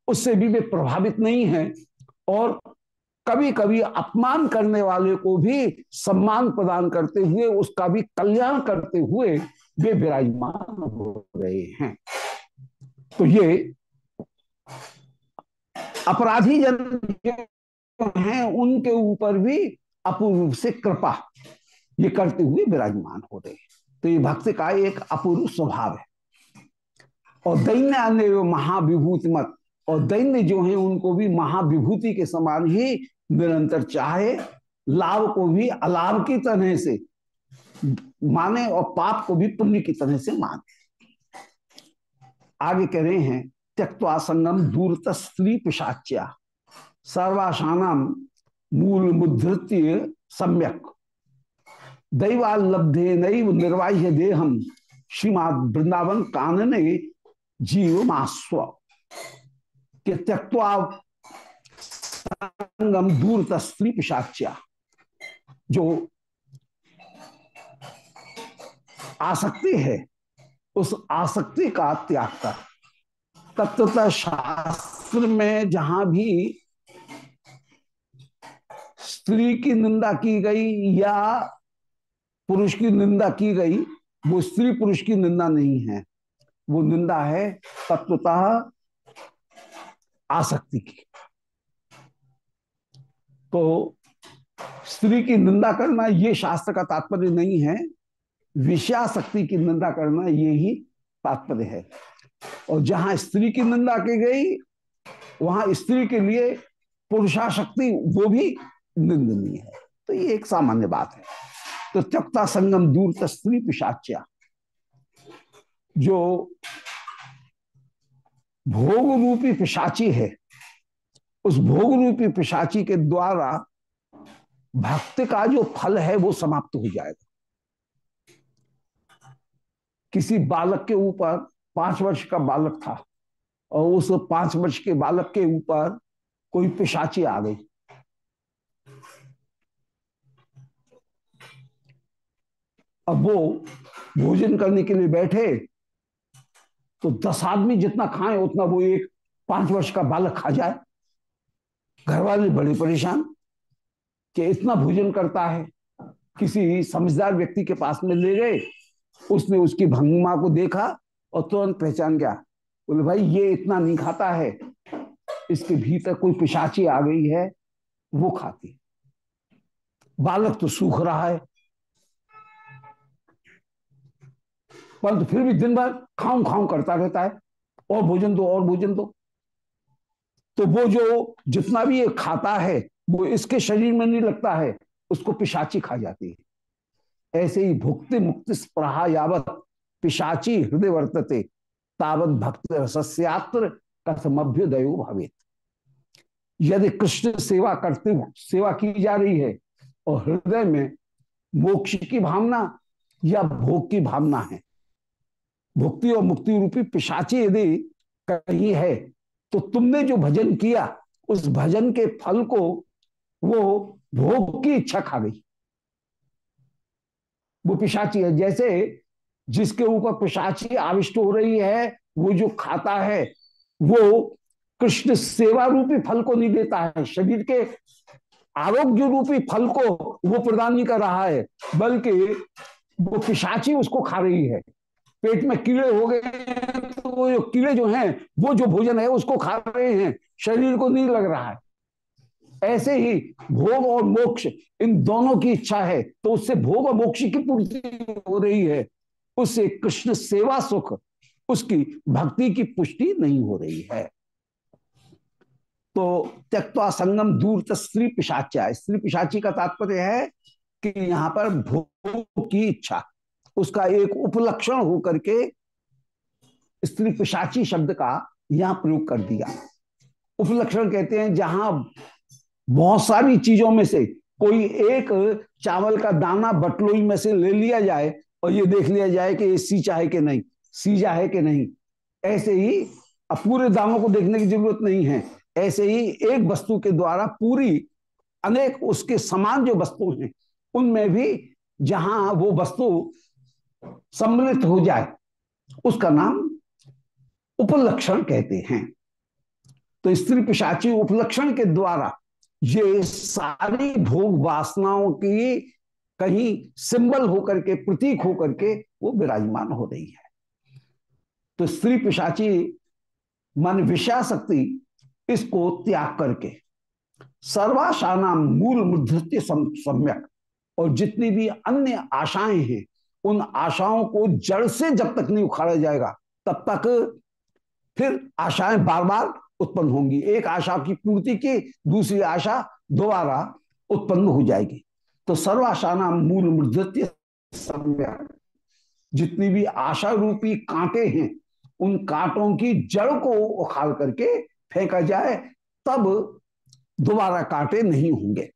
उससे भी वे प्रभावित नहीं है और कभी कभी अपमान करने वाले को भी सम्मान प्रदान करते हुए, उसका भी कल्याण करते हुए वे विराजमान हो रहे हैं। तो ये अपराधी जन हैं, उनके ऊपर भी अपूर्व से कृपा ये करते हुए विराजमान हो रहे तो ये भक्त का एक अपूर्व स्वभाव है। और दैन्य अन्य महाविभूति मत। और दैन्य जो है, उनको भी महाविभूति के समान ही निरंतर चाहे, लाभ को भी अलाभ की तरह से माने और पाप को भी पुण्य की तरह से माने। आगे कह रहे हैं त्यक्वा संगम दूरत स्त्री पिशाच्या। सर्वाशानाम मूल मुद्रित्य सम्यक। दैवालब्धे नैव निर्वाह्य देहम। श्रीमाद वृंदावन कानने जीव मास्व। के त्यक्वा संगम दूर स्त्री पिशाच्या। जो आसक्ति है, उस आसक्ति का त्याग कर। तत्वतः शास्त्र में जहाँ भी स्त्री की निंदा की गई या पुरुष की निंदा की गई, वो स्त्री पुरुष की निंदा नहीं है। वो निंदा है तत्वतः आसक्ति की। तो स्त्री की निंदा करना ये शास्त्र का तात्पर्य नहीं है विषयाशक्ति की निंदा करना ये ही तात्पर्य है। और जहाँ स्त्री की निंदा की गई, वहाँ स्त्री के लिए पुरुषाशक्ति वो भी निंदनीय है। तो ये एक सामान्य बात है। तो त्यक्ता संगम दूर स्त्री पिशाच्या जो भोग रूपी पिशाची है, उस भोग रूपी पिशाची के द्वारा भक्ति का जो फल है वो समाप्त हो जाएगा। किसी बालक के ऊपर पाँच वर्ष का बालक था और उस पाँच वर्ष के बालक के ऊपर कोई पिशाची आ गई। अब वो भोजन करने के लिए बैठे तो दस आदमी जितना खाए, उतना वो एक पाँच वर्ष का बालक खा जाए। घर वाले बड़े परेशान कि इतना भोजन करता है, किसी समझदार व्यक्ति के पास में ले गए, उसने उसकी भंगमा को देखा और तुरंत पहचान गया। बोले, भाई, ये इतना नहीं खाता है, इसके भीतर कोई पिशाची आ गई है, वो खाती बालक तो सूख रहा है परंतु फिर भी दिन भर खाऊं खाऊं करता रहता है। और भोजन दो, और भोजन दो। तो वो जो जितना भी ये खाता है, वो इसके शरीर में नहीं लगता है, उसको पिशाची खा जाती है। ऐसे ही भुक्ति मुक्ति स्प्रहा यावत पिशाची हृदय वर्तते तावत भक्त रसस्यात्र कथमभ्युदयो भवित। यदि कृष्ण सेवा करते सेवा की जा रही है, और हृदय में मोक्ष की भावना या भोग की भावना है भुक्ति और मुक्ति रूपी पिशाची यदि कहीं है तो तुमने जो भजन किया, उस भजन के फल को वो भोग की इच्छा खा गई। वो पिशाची है, जैसे जिसके ऊपर पिशाची आविष्ट हो रही है, वो जो खाता है, वो कृष्ण सेवा रूपी फल को नहीं देता है, शरीर के आरोग्य रूपी फल को वो प्रदान नहीं कर रहा है, बल्कि वो पिशाची उसको खा रही है। पेट में कीड़े हो गए तो वो जो कीड़े जो हैं, वो जो भोजन है, उसको खा रहे हैं। शरीर को नहीं लग रहा है। ऐसे ही भोग और मोक्ष, इन दोनों की इच्छा है तो उससे भोग और मोक्ष की पूर्ति हो रही है। उससे कृष्ण सेवा सुख, उसकी भक्ति की पुष्टि नहीं हो रही है। तो त्यक्वा संगम दूर स्त्री पिशाचा स्त्री पिशाची का तात्पर्य है कि यहाँ पर भोग की इच्छा उसका एक उपलक्षण होकर के स्त्री पिशाची शब्द का यहाँ प्रयोग कर दिया। उपलक्षण कहते हैं जहाँ बहुत सारी चीज़ों में से कोई एक चावल का दाना बटलोई में से ले लिया जाए और ये देख लिया जाए कि ये सींचा है कि नहीं सीजा है कि नहीं। ऐसे ही अब पूरे दानों को देखने की ज़रूरत नहीं है। ऐसे ही एक वस्तु के द्वारा पूरी अनेक उसके समान जो वस्तु हैं, उनमें भी जहाँ वो वस्तु सम्मिलित हो जाए, उसका नाम उपलक्षण कहते हैं। तो स्त्री पिशाची उपलक्षण के द्वारा ये सारी भोग वासनाओं की कहीं सिंबल होकर के, प्रतीक होकर के वो विराजमान हो रही है। तो स्त्री पिशाची मन विषयाशक्ति इसको त्याग करके सर्वाशाना मूल मुद्रत्य सम्यक और जितनी भी अन्य आशाएँ हैं उन आशाओं को जड़ से जब तक नहीं उखाड़ा जाएगा, तब तक फिर आशाएँ बार बार उत्पन्न होंगी। एक आशा की पूर्ति की, दूसरी आशा दोबारा उत्पन्न हो जाएगी। तो सर्वाशा नाम मूल मृदत्य जितनी भी आशा रूपी कांटे हैं, उन कांटों की जड़ को उखाड़ करके फेंका जाए, तब दोबारा कांटे नहीं होंगे।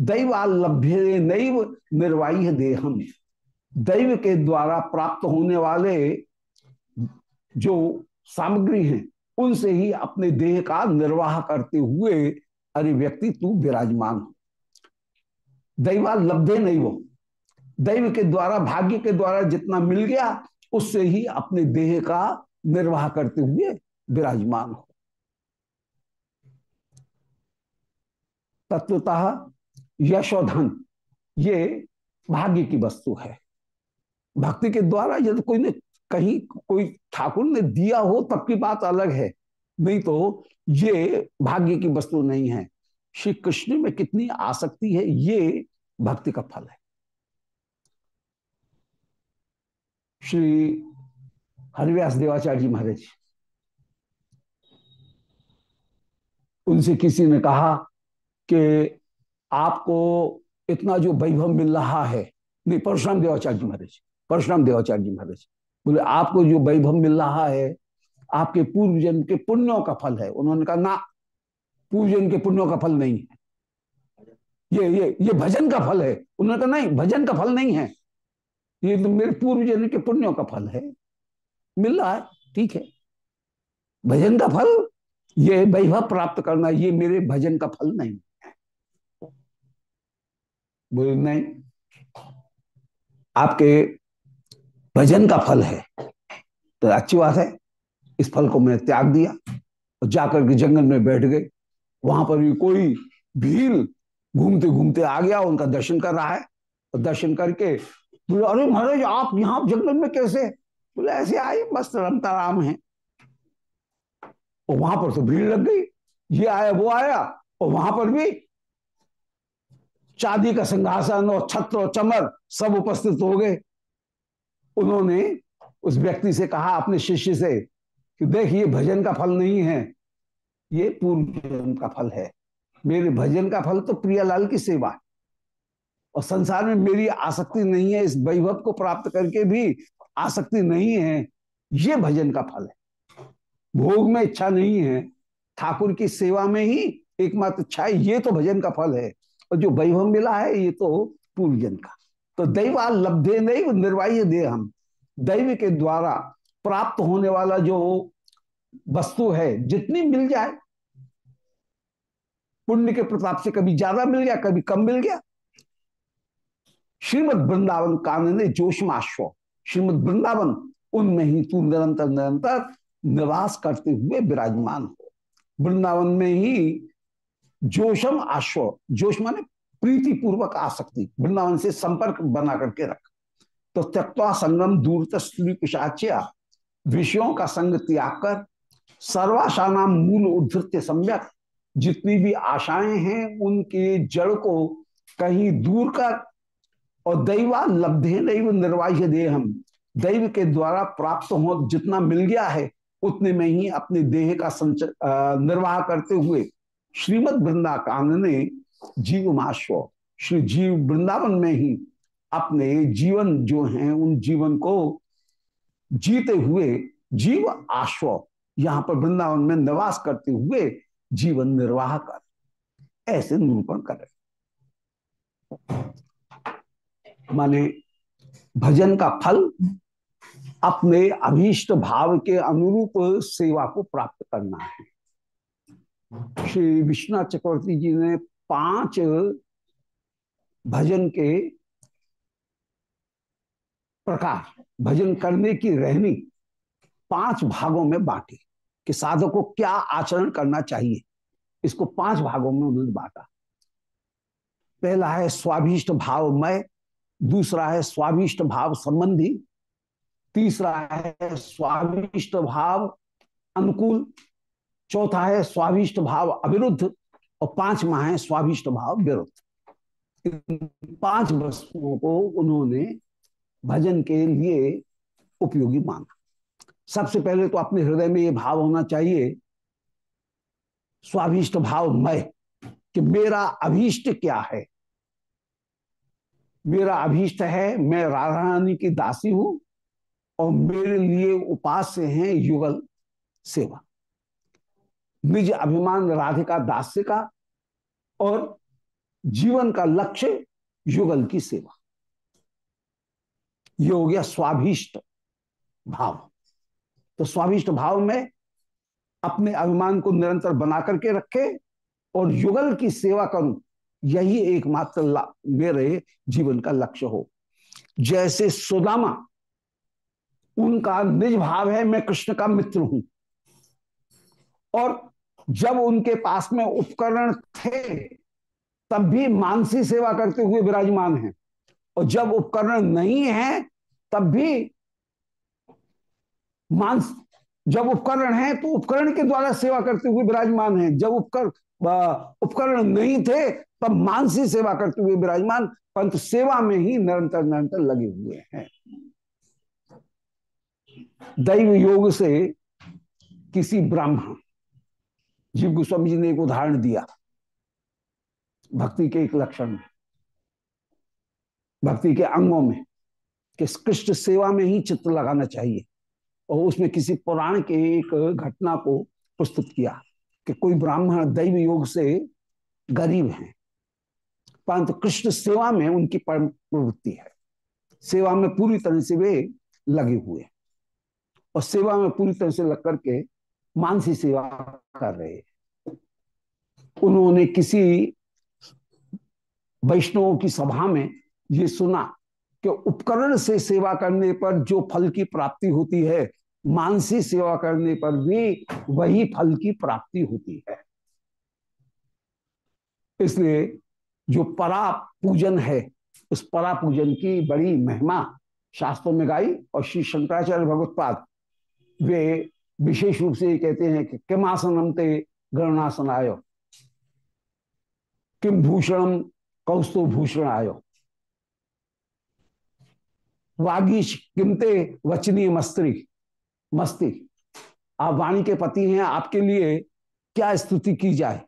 दैवालभ्य नैव निर्वाह्य देहम। दैव के द्वारा प्राप्त होने वाले जो सामग्री हैं, उनसे ही अपने देह का निर्वाह करते हुए, अरे व्यक्ति, तू विराजमान हो। दैवा लब्धे नहीं वो। दैव के द्वारा, भाग्य के द्वारा जितना मिल गया, उससे ही अपने देह का निर्वाह करते हुए विराजमान हो। तत्वतः यशोधन, ये भाग्य की वस्तु है। भक्ति के द्वारा यदि कोई ने कहीं कोई ठाकुर ने दिया हो, तब की बात अलग है। नहीं तो ये भाग्य की वस्तु नहीं है। श्री कृष्ण में कितनी आसक्ति है, ये भक्ति का फल है। श्री हरिव्यास देवाचार्य जी महाराज, उनसे किसी ने कहा कि आपको इतना जो वैभव मिल रहा है, नहीं, परशुराम देवाचार्य जी महाराज परशुराम देवाचार्य जी महाराज। बोले, आपको जो वैभव मिल रहा है, आपके पूर्व जन्म के पुण्यों का फल है। उन्होंने कहा, ना पूर्व जन्म के पुण्यों का फल नहीं है। ये ये ये भजन का फल है। उन्होंने कहा, नहीं, भजन का फल नहीं है। ये तो मेरे पूर्व जन्म के पुण्यों का फल है। मिल रहा है, ठीक है। भजन का फल, ये वैभव प्राप्त करना, ये मेरे भजन का फल नहीं बोले, नहीं। आपके भजन का फल है। तो अच्छी बात है। इस फल को मैंने त्याग दिया और जाकर के जंगल में बैठ गए। वहाँ पर भी कोई भीड़ घूमते घूमते आ गया, उनका दर्शन कर रहा है। और दर्शन करके बोले, अरे महाराज, आप यहाँ जंगल में कैसे? बोले, ऐसे आए बस रमता राम है। और वहाँ पर तो भीड़ लग गई। ये आया, वो आया और वहाँ पर भी चांदी का सिंहासन और छत्र और चमर सब उपस्थित हो गए। उन्होंने उस व्यक्ति से कहा अपने शिष्य से कि देख, ये भजन का फल नहीं है, ये पूर्व जन्म का फल है। मेरे भजन का फल तो प्रियालाल की सेवा है। और संसार में मेरी आसक्ति नहीं है, इस वैभव को प्राप्त करके भी आसक्ति नहीं है, ये भजन का फल है। भोग में इच्छा नहीं है, ठाकुर की सेवा में ही एकमात्र इच्छा है, ये तो भजन का फल है। और जो वैभव मिला है, ये तो पूर्वजन का। तो दैवा लब्धे निर्वाह्य दे हम। दैव के द्वारा प्राप्त होने वाला जो वस्तु है, जितनी मिल जाए, पुण्य के प्रताप से कभी ज़्यादा मिल गया, कभी कम मिल गया। श्रीमद वृंदावन कानने जोशमाश्व श्रीमद वृंदावन, उनमें ही तू निरंतर निरंतर निवास करते हुए विराजमान हो। वृंदावन में ही जोशम आश्व जोश माने प्रीति पूर्वक आसक्ति, वृंदावन से संपर्क बना करके रख। तो त्यक्वा संगम दूर पिशाच्या, विषयों का संग त्याग कर सर्वाशा नाम मूल उद्धृत्य सम्यक, जितनी भी आशाएँ हैं, उनके जड़ को कहीं दूर कर, और दैवा लब्धे दैव निर्वाह्य दे हम दैव के द्वारा प्राप्त हो, जितना मिल गया है, उतने में ही अपने देह का निर्वाह करते हुए श्रीमद वृंदा कान ने जीव माश्व श्री जीव वृंदावन में ही अपने जीवन जो हैं, उन जीवन को जीते हुए जीव आश्व यहाँ पर वृंदावन में निवास करते हुए जीवन निर्वाह कर, ऐसे निरूपण कर माने भजन का फल अपने अभीष्ट भाव के अनुरूप सेवा को प्राप्त करना है। श्री विश्वनाथ चक्रवर्ती जी ने पाँच भजन के प्रकार, भजन करने की रहनी पाँच भागों में बांटी कि साधक को क्या आचरण करना चाहिए। इसको पाँच भागों में उन्होंने बांटा। पहला है स्वाभिष्ट भावमय, दूसरा है स्वाभिष्ट भाव संबंधी, तीसरा है स्वाभिष्ट भाव अनुकूल, चौथा है स्वाभिष्ट भाव अविरुद्ध और पांचवा है स्वाभिष्ट भाव विरुद्ध। पाँच वस्तुओं को उन्होंने भजन के लिए उपयोगी माना। सबसे पहले तो अपने हृदय में ये भाव होना चाहिए, स्वाभिष्ट भाव मय कि मेरा अभीष्ट क्या है? मेरा अभीष्ट है, मैं राधा रानी की दासी हूँ, और मेरे लिए उपास्य हैं युगल सेवा। निज अभिमान राधिका दास्य का और जीवन का लक्ष्य युगल की सेवा। ये हो गया स्वाभिष्ट भाव। तो स्वाभिष्ट भाव में अपने अभिमान को निरंतर बना करके रखे और युगल की सेवा करूँ, यही एकमात्र मेरे जीवन का लक्ष्य हो। जैसे सुदामा, उनका निज भाव है, मैं कृष्ण का मित्र हूँ। और जब उनके पास में उपकरण थे, तब भी मानसी सेवा करते हुए विराजमान हैं। और जब उपकरण नहीं है, तब भी मानस, जब उपकरण है तो उपकरण के द्वारा सेवा करते हुए विराजमान है। जब उपकर उपकरण नहीं थे, तब मानसी सेवा करते हुए विराजमान परंतु सेवा में ही निरंतर निरंतर लगे हुए हैं। दैव योग से किसी ब्राह्मण जीव गोस्वामी जी ने एक उदाहरण दिया। भक्ति के एक लक्षण में, भक्ति के अंगों में, कि कृष्ण सेवा में ही चित्र लगाना चाहिए, और उसमें किसी पुराण के एक घटना को प्रस्तुत किया, कि कोई ब्राह्मण दैव योग से गरीब हैं, परंतु कृष्ण सेवा में उनकी परम प्रवृत्ति है। सेवा में पूरी तरह से वे लगे हुए और सेवा में पूरी तरह से लग करके मानसी सेवा कर रहे उन्होंने किसी वैष्णवों की सभा में ये सुना कि उपकरण से सेवा करने पर जो फल की प्राप्ति होती है, मानसी सेवा करने पर भी वही फल की प्राप्ति होती है। इसलिए जो परा पूजन है, उस परा पूजन की बड़ी महिमा शास्त्रों में गाई और श्री शंकराचार्य भगवत्पाद, वे विशेष रूप से ये कहते हैं कि किम आसनम ते गणनासन आयो। किम भूषणम कौस्तो भूषण आयो। वागीश किमते वचनीय मस्त्री, मस्ती। आप वाणी के पति हैं, आपके लिए क्या स्तुति की जाए?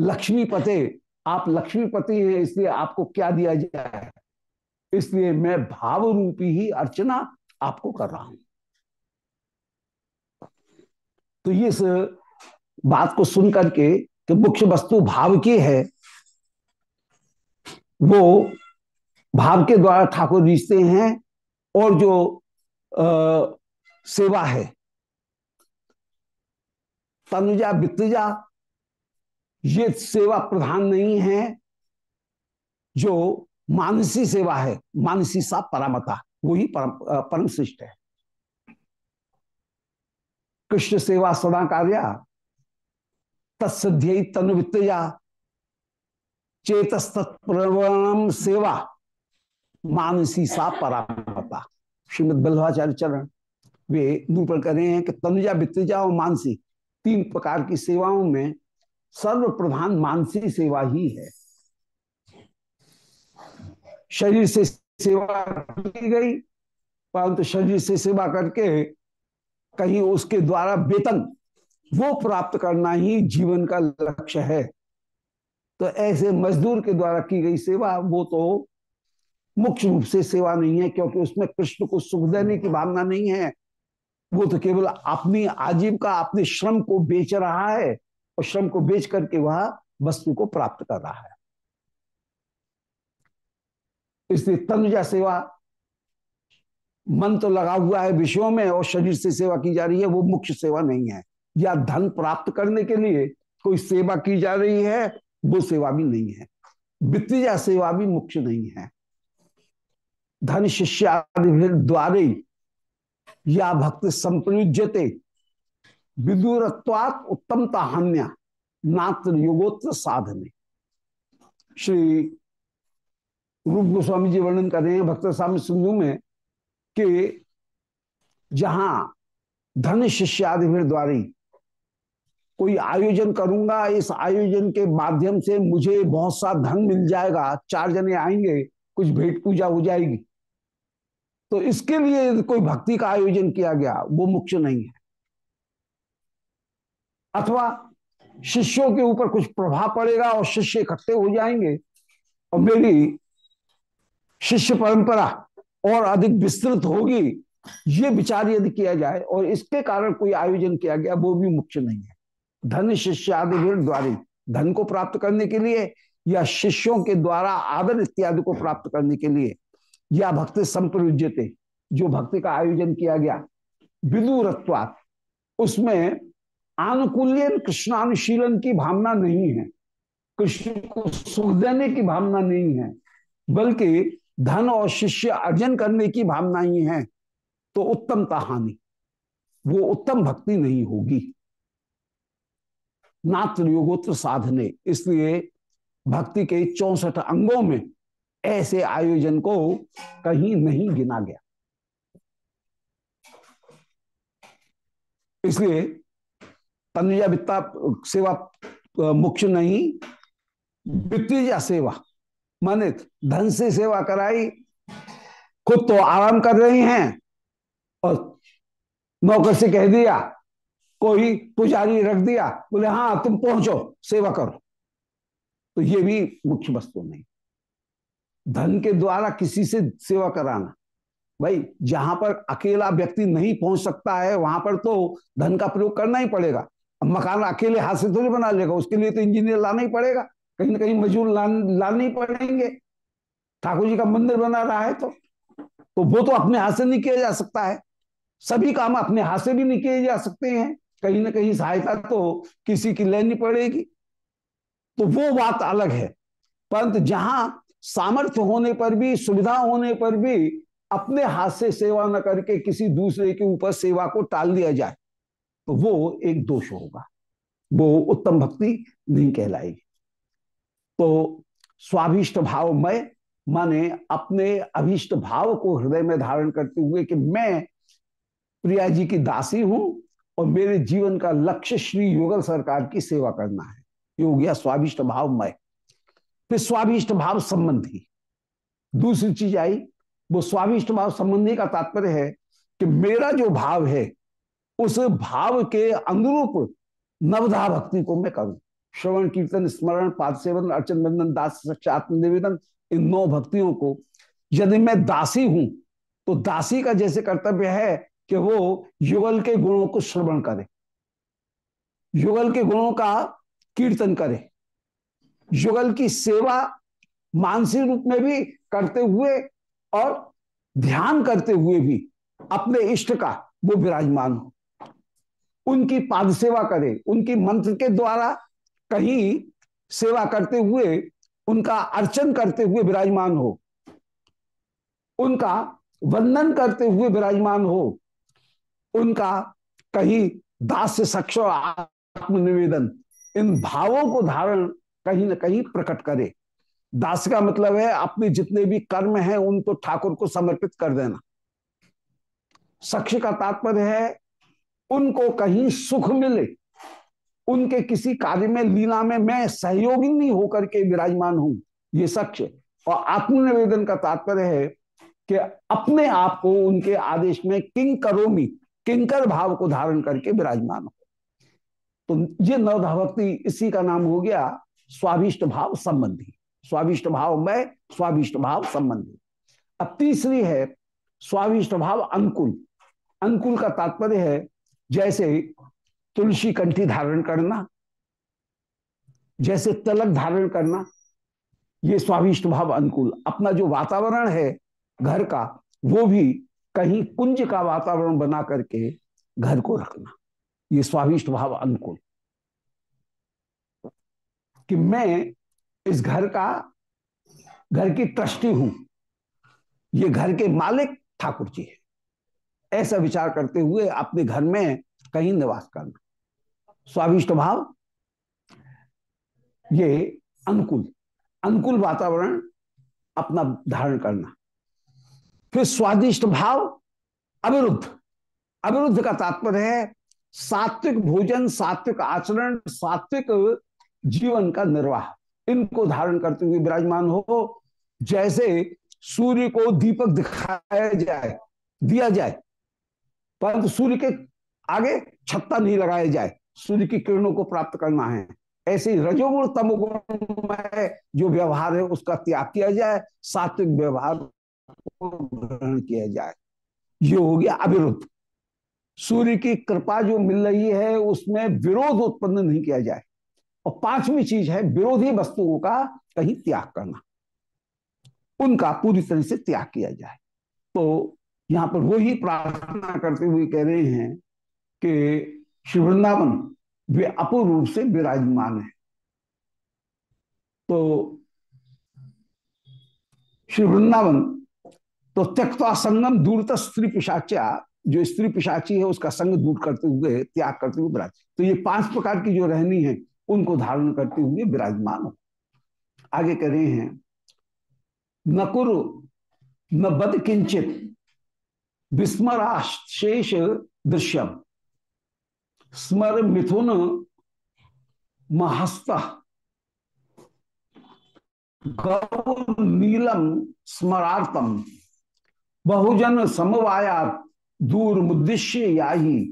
लक्ष्मी पते, आप लक्ष्मी पति हैं, इसलिए आपको क्या दिया जाए? इसलिए मैं भाव रूपी ही अर्चना आपको कर रहा हूँ। तो इस बात को सुन करके कि मुख्य वस्तु भाव की है वो भाव के द्वारा ठाकुर रीचते हैं और जो आ, सेवा है। तनुजा वित्तजा ये सेवा प्रधान नहीं है जो मानसी सेवा है मानसी सा परामता वही परम परम श्रेष्ठ है। कृष्ण सेवा सदा कार्या तत्सिध्य तनुवित्तया चेतस्तत्प्रवणम सेवा, मानसी सा परामता श्रीमद बल्लभाचार्य चरण, वे निरूपण कर रहे हैं कि तनुजा, वित्तजा और मानसी, तीन प्रकार की सेवाओं में सर्वप्रधान मानसी सेवा ही है। शरीर से सेवा की गई, परंतु शरीर से सेवा करके कहीं उसके द्वारा वेतन, वो प्राप्त करना ही जीवन का लक्ष्य है। तो ऐसे मजदूर के द्वारा की गई सेवा, वो तो मुख्य रूप से सेवा नहीं है, क्योंकि उसमें कृष्ण को सुख देने की भावना नहीं है। वो तो केवल अपनी आजीविका, अपने श्रम को बेच रहा है और श्रम को बेच करके वह वस्तु को प्राप्त कर रहा है। इसलिए तनुजा सेवा मन तो लगा हुआ है विषयों में और शरीर से सेवा की जा रही है, वो मुख्य सेवा नहीं है। या धन प्राप्त करने के लिए कोई सेवा की जा रही है, वो सेवा भी नहीं है। वित्तीय सेवा भी मुख्य नहीं है। धन शिष्य द्वारे या भक्त संप्रयुज्यते विदुरत्वात उत्तमता हन्या नात्र युगोत्र साधने। श्री रूप गोस्वामी जी वर्णन कर रहे हैं, भक्त स्वामी सिंधु में कि जहाँ धन शिष्यादि द्वारी कोई आयोजन करूँगा, इस आयोजन के माध्यम से मुझे बहुत सा धन मिल जाएगा, चार जने आएँगे, कुछ भेंट पूजा हो जाएगी। तो इसके लिए कोई भक्ति का आयोजन किया गया, वो मुख्य नहीं है। अथवा शिष्यों के ऊपर कुछ प्रभाव पड़ेगा और शिष्य इकट्ठे हो जाएँगे, और मेरी शिष्य परंपरा और अधिक विस्तृत होगी, ये विचार यदि किया जाए और इसके कारण कोई आयोजन किया गया, वो भी मुख्य नहीं है। धन शिष्य आदि द्वारा, धन को प्राप्त करने के लिए या शिष्यों के द्वारा आदर इत्यादि को प्राप्त करने के लिए, या भक्ति संप्रयुज्यते, जो भक्ति का आयोजन किया गया, विदुरत्वात, उसमें आनुकूल्यन कृष्णानुशीलन की भावना नहीं है। कृष्ण को सुख देने की भावना नहीं है, बल्कि धन और शिष्य अर्जन करने की भावना ही है तो उत्तमता हानि। वो उत्तम भक्ति नहीं होगी। नात्र योगोत्र साधने, इसलिए भक्ति के चौसठ अंगों में ऐसे आयोजन को कहीं नहीं गिना गया। इसलिए तनुजा वित्ता सेवा, मुख्य नहीं, वित्तीय सेवा माने धन से सेवा कराई, खुद तो आराम कर रही हैं और नौकर से कह दिया, कोई पुजारी रख दिया, बोले हाँ तुम पहुंचो, सेवा करो। तो ये भी मुख्य वस्तु नहीं। धन के द्वारा किसी से सेवा कराना, भाई, जहाँ पर अकेला व्यक्ति नहीं पहुँच सकता है, वहाँ पर तो धन का प्रयोग करना ही पड़ेगा। मकान अकेले हाथ से थोड़ी बना लेगा, उसके लिए तो इंजीनियर लाना ही पड़ेगा। कहीं ना कहीं मजदूर लाने ही पड़ेंगे। ठाकुर जी का मंदिर बना रहा है तो तो वो तो अपने हाथ से नहीं किया जा सकता है। सभी काम अपने हाथ से भी नहीं किए जा सकते हैं। कहीं ना कहीं सहायता तो किसी की लेनी पड़ेगी। तो वो बात अलग है। परंतु जहाँ सामर्थ्य होने पर भी, सुविधा होने पर भी अपने हाथ से सेवा न करके किसी दूसरे के ऊपर सेवा को टाल दिया जाए तो वो एक दोष होगा। वो उत्तम भक्ति नहीं कहलाएगी। तो स्वाभिष्ट भाव में, माने अपने अभिष्ट भाव को हृदय में धारण करते हुए कि मैं प्रिया जी की दासी हूँ और मेरे जीवन का लक्ष्य श्री योगल सरकार की सेवा करना है। ये हो गया स्वाभिष्ट भाव मय फिर स्वाभिष्ट भाव संबंधी। दूसरी चीज़ आई, वो स्वाभिष्ट भाव संबंधी का तात्पर्य है कि मेरा जो भाव है, उस भाव के अनुरूप नवधा भक्ति को मैं करूँ। श्रवण, कीर्तन, स्मरण पाद सेवन अर्चन बंधन दास आत्म निवेदन इन नौ भक्तियों को यदि मैं दासी हूँ तो दासी का जैसे कर्तव्य है कि वो युगल के गुणों को श्रवण करे, युगल के गुणों का कीर्तन करे, युगल की सेवा मानसिक रूप में भी करते हुए और ध्यान करते हुए भी अपने इष्ट का वो विराजमान हो। उनकी पाद सेवा करे, उनकी मंत्र के द्वारा कहीं सेवा करते हुए, उनका अर्चन करते हुए विराजमान हो। उनका वंदन करते हुए विराजमान हो। उनका कहीं दास सक्ष आत्मनिवेदन इन भावों को धारण कहीं ना कहीं प्रकट करे। दास का मतलब है, अपने जितने भी कर्म हैं उनको ठाकुर को समर्पित कर देना। सक्ष का तात्पर्य है, उनको कहीं सुख मिले उनके किसी कार्य में, लीला में मैं सहयोगी नहीं होकर के विराजमान हूँ। ये सक्ष और आत्मनिवेदन का तात्पर्य है कि अपने आप को उनके आदेश में किंग करोमी किंकर भाव को धारण करके विराजमान हो। तो ये नवधा भक्ति इसी का नाम हो गया स्वाभिष्ट भाव संबंधी। स्वाभिष्ट भाव में, स्वाभिष्ट भाव संबंधी। अब तीसरी है स्वाभिष्ट भाव अनुकूल अनुकूल का तात्पर्य है जैसे तुलसी कंठी धारण करना, जैसे तलक धारण करना, ये स्वाभिष्ट भाव अनुकूल। अपना जो वातावरण है घर का, वो भी कहीं कुंज का वातावरण बना करके घर को रखना। ये स्वाभिष्ट भाव अनुकूल। कि मैं इस घर का, घर की ट्रस्टी हूँ। ये घर के मालिक ठाकुर जी है। ऐसा विचार करते हुए अपने घर में कहीं निवास करना स्वाभिष्ट भाव, ये अनुकूल अनुकूल वातावरण अपना धारण करना। फिर स्वादिष्ट भाव, अविरुद्ध। अविरुद्ध का तात्पर्य है, सात्विक भोजन, सात्विक आचरण, सात्विक जीवन का निर्वाह। इनको धारण करते हुए विराजमान हो, जैसे सूर्य को दीपक दिखाया जाए, दिया जाए, परंतु सूर्य के आगे छत्ता नहीं लगाया जाए। सूर्य की किरणों को प्राप्त करना है। ऐसे ही रजोगुण तमोगुण में जो व्यवहार है, उसका त्याग किया जाए, सात्विक व्यवहार को ग्रहण किया जाए। ये हो गया अविरुद्ध। सूर्य की कृपा जो मिल रही है, उसमें विरोध उत्पन्न नहीं किया जाए। और पांचवी चीज़ है, विरोधी वस्तुओं का कहीं त्याग करना। उनका पूरी तरह से त्याग किया जाए। तो यहाँ पर वही प्रार्थना करते हुए कह रहे हैं कि श्री वृंदावन वे अपूर्व रूप से विराजमान है। तो श्री वृंदावन तो त्यक्ता संगम दूरत स्त्री पिशाचा जो स्त्री पिशाची है, उसका संग दूर करते हुए, त्याग करते हुए विराज। तो ये पाँच प्रकार की जो रहनी है, उनको धारण करते हुए विराजमान हो। आगे कह रहे हैं, न कुरु, न बद किंचित विस्मराशेष दृश्यम। स्मर मिथुन महस्त। गौर नीलम स्मरार्थम। बहुजन समवाया दूर मुद्दिश्य याही।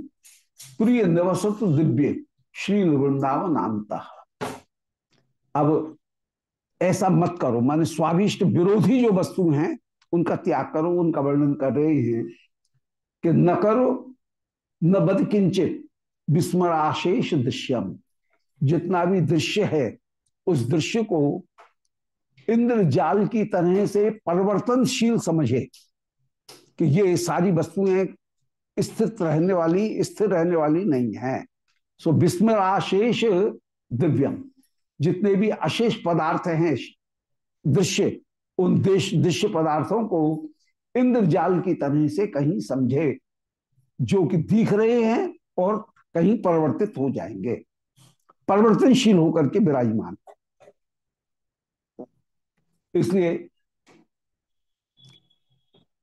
प्रिय निवसत दिव्य श्री वृंदावन अब ऐसा मत करो, माने स्वाभिष्ट विरोधी जो वस्तु हैं, उनका त्याग करो, उनका वर्णन कर रहे हैं कि न करो, न बद किंचित। विस्मराशेष दृश्यम। जितना भी दृश्य है, उस दृश्य को इंद्रजाल की तरह से परिवर्तनशील समझे कि ये सारी वस्तुएँ स्थित रहने वाली, स्थिर रहने वाली नहीं है। सो विस्मराशेष दिव्यम। जितने भी अशेष पदार्थ हैं, दृश्य, उन देश, दृश्य पदार्थों को इंद्रजाल की तरह से कहीं समझे, जो कि दिख रहे हैं और कहीं परिवर्तित हो जाएँगे। परिवर्तनशील होकर के विराजमान। इसलिए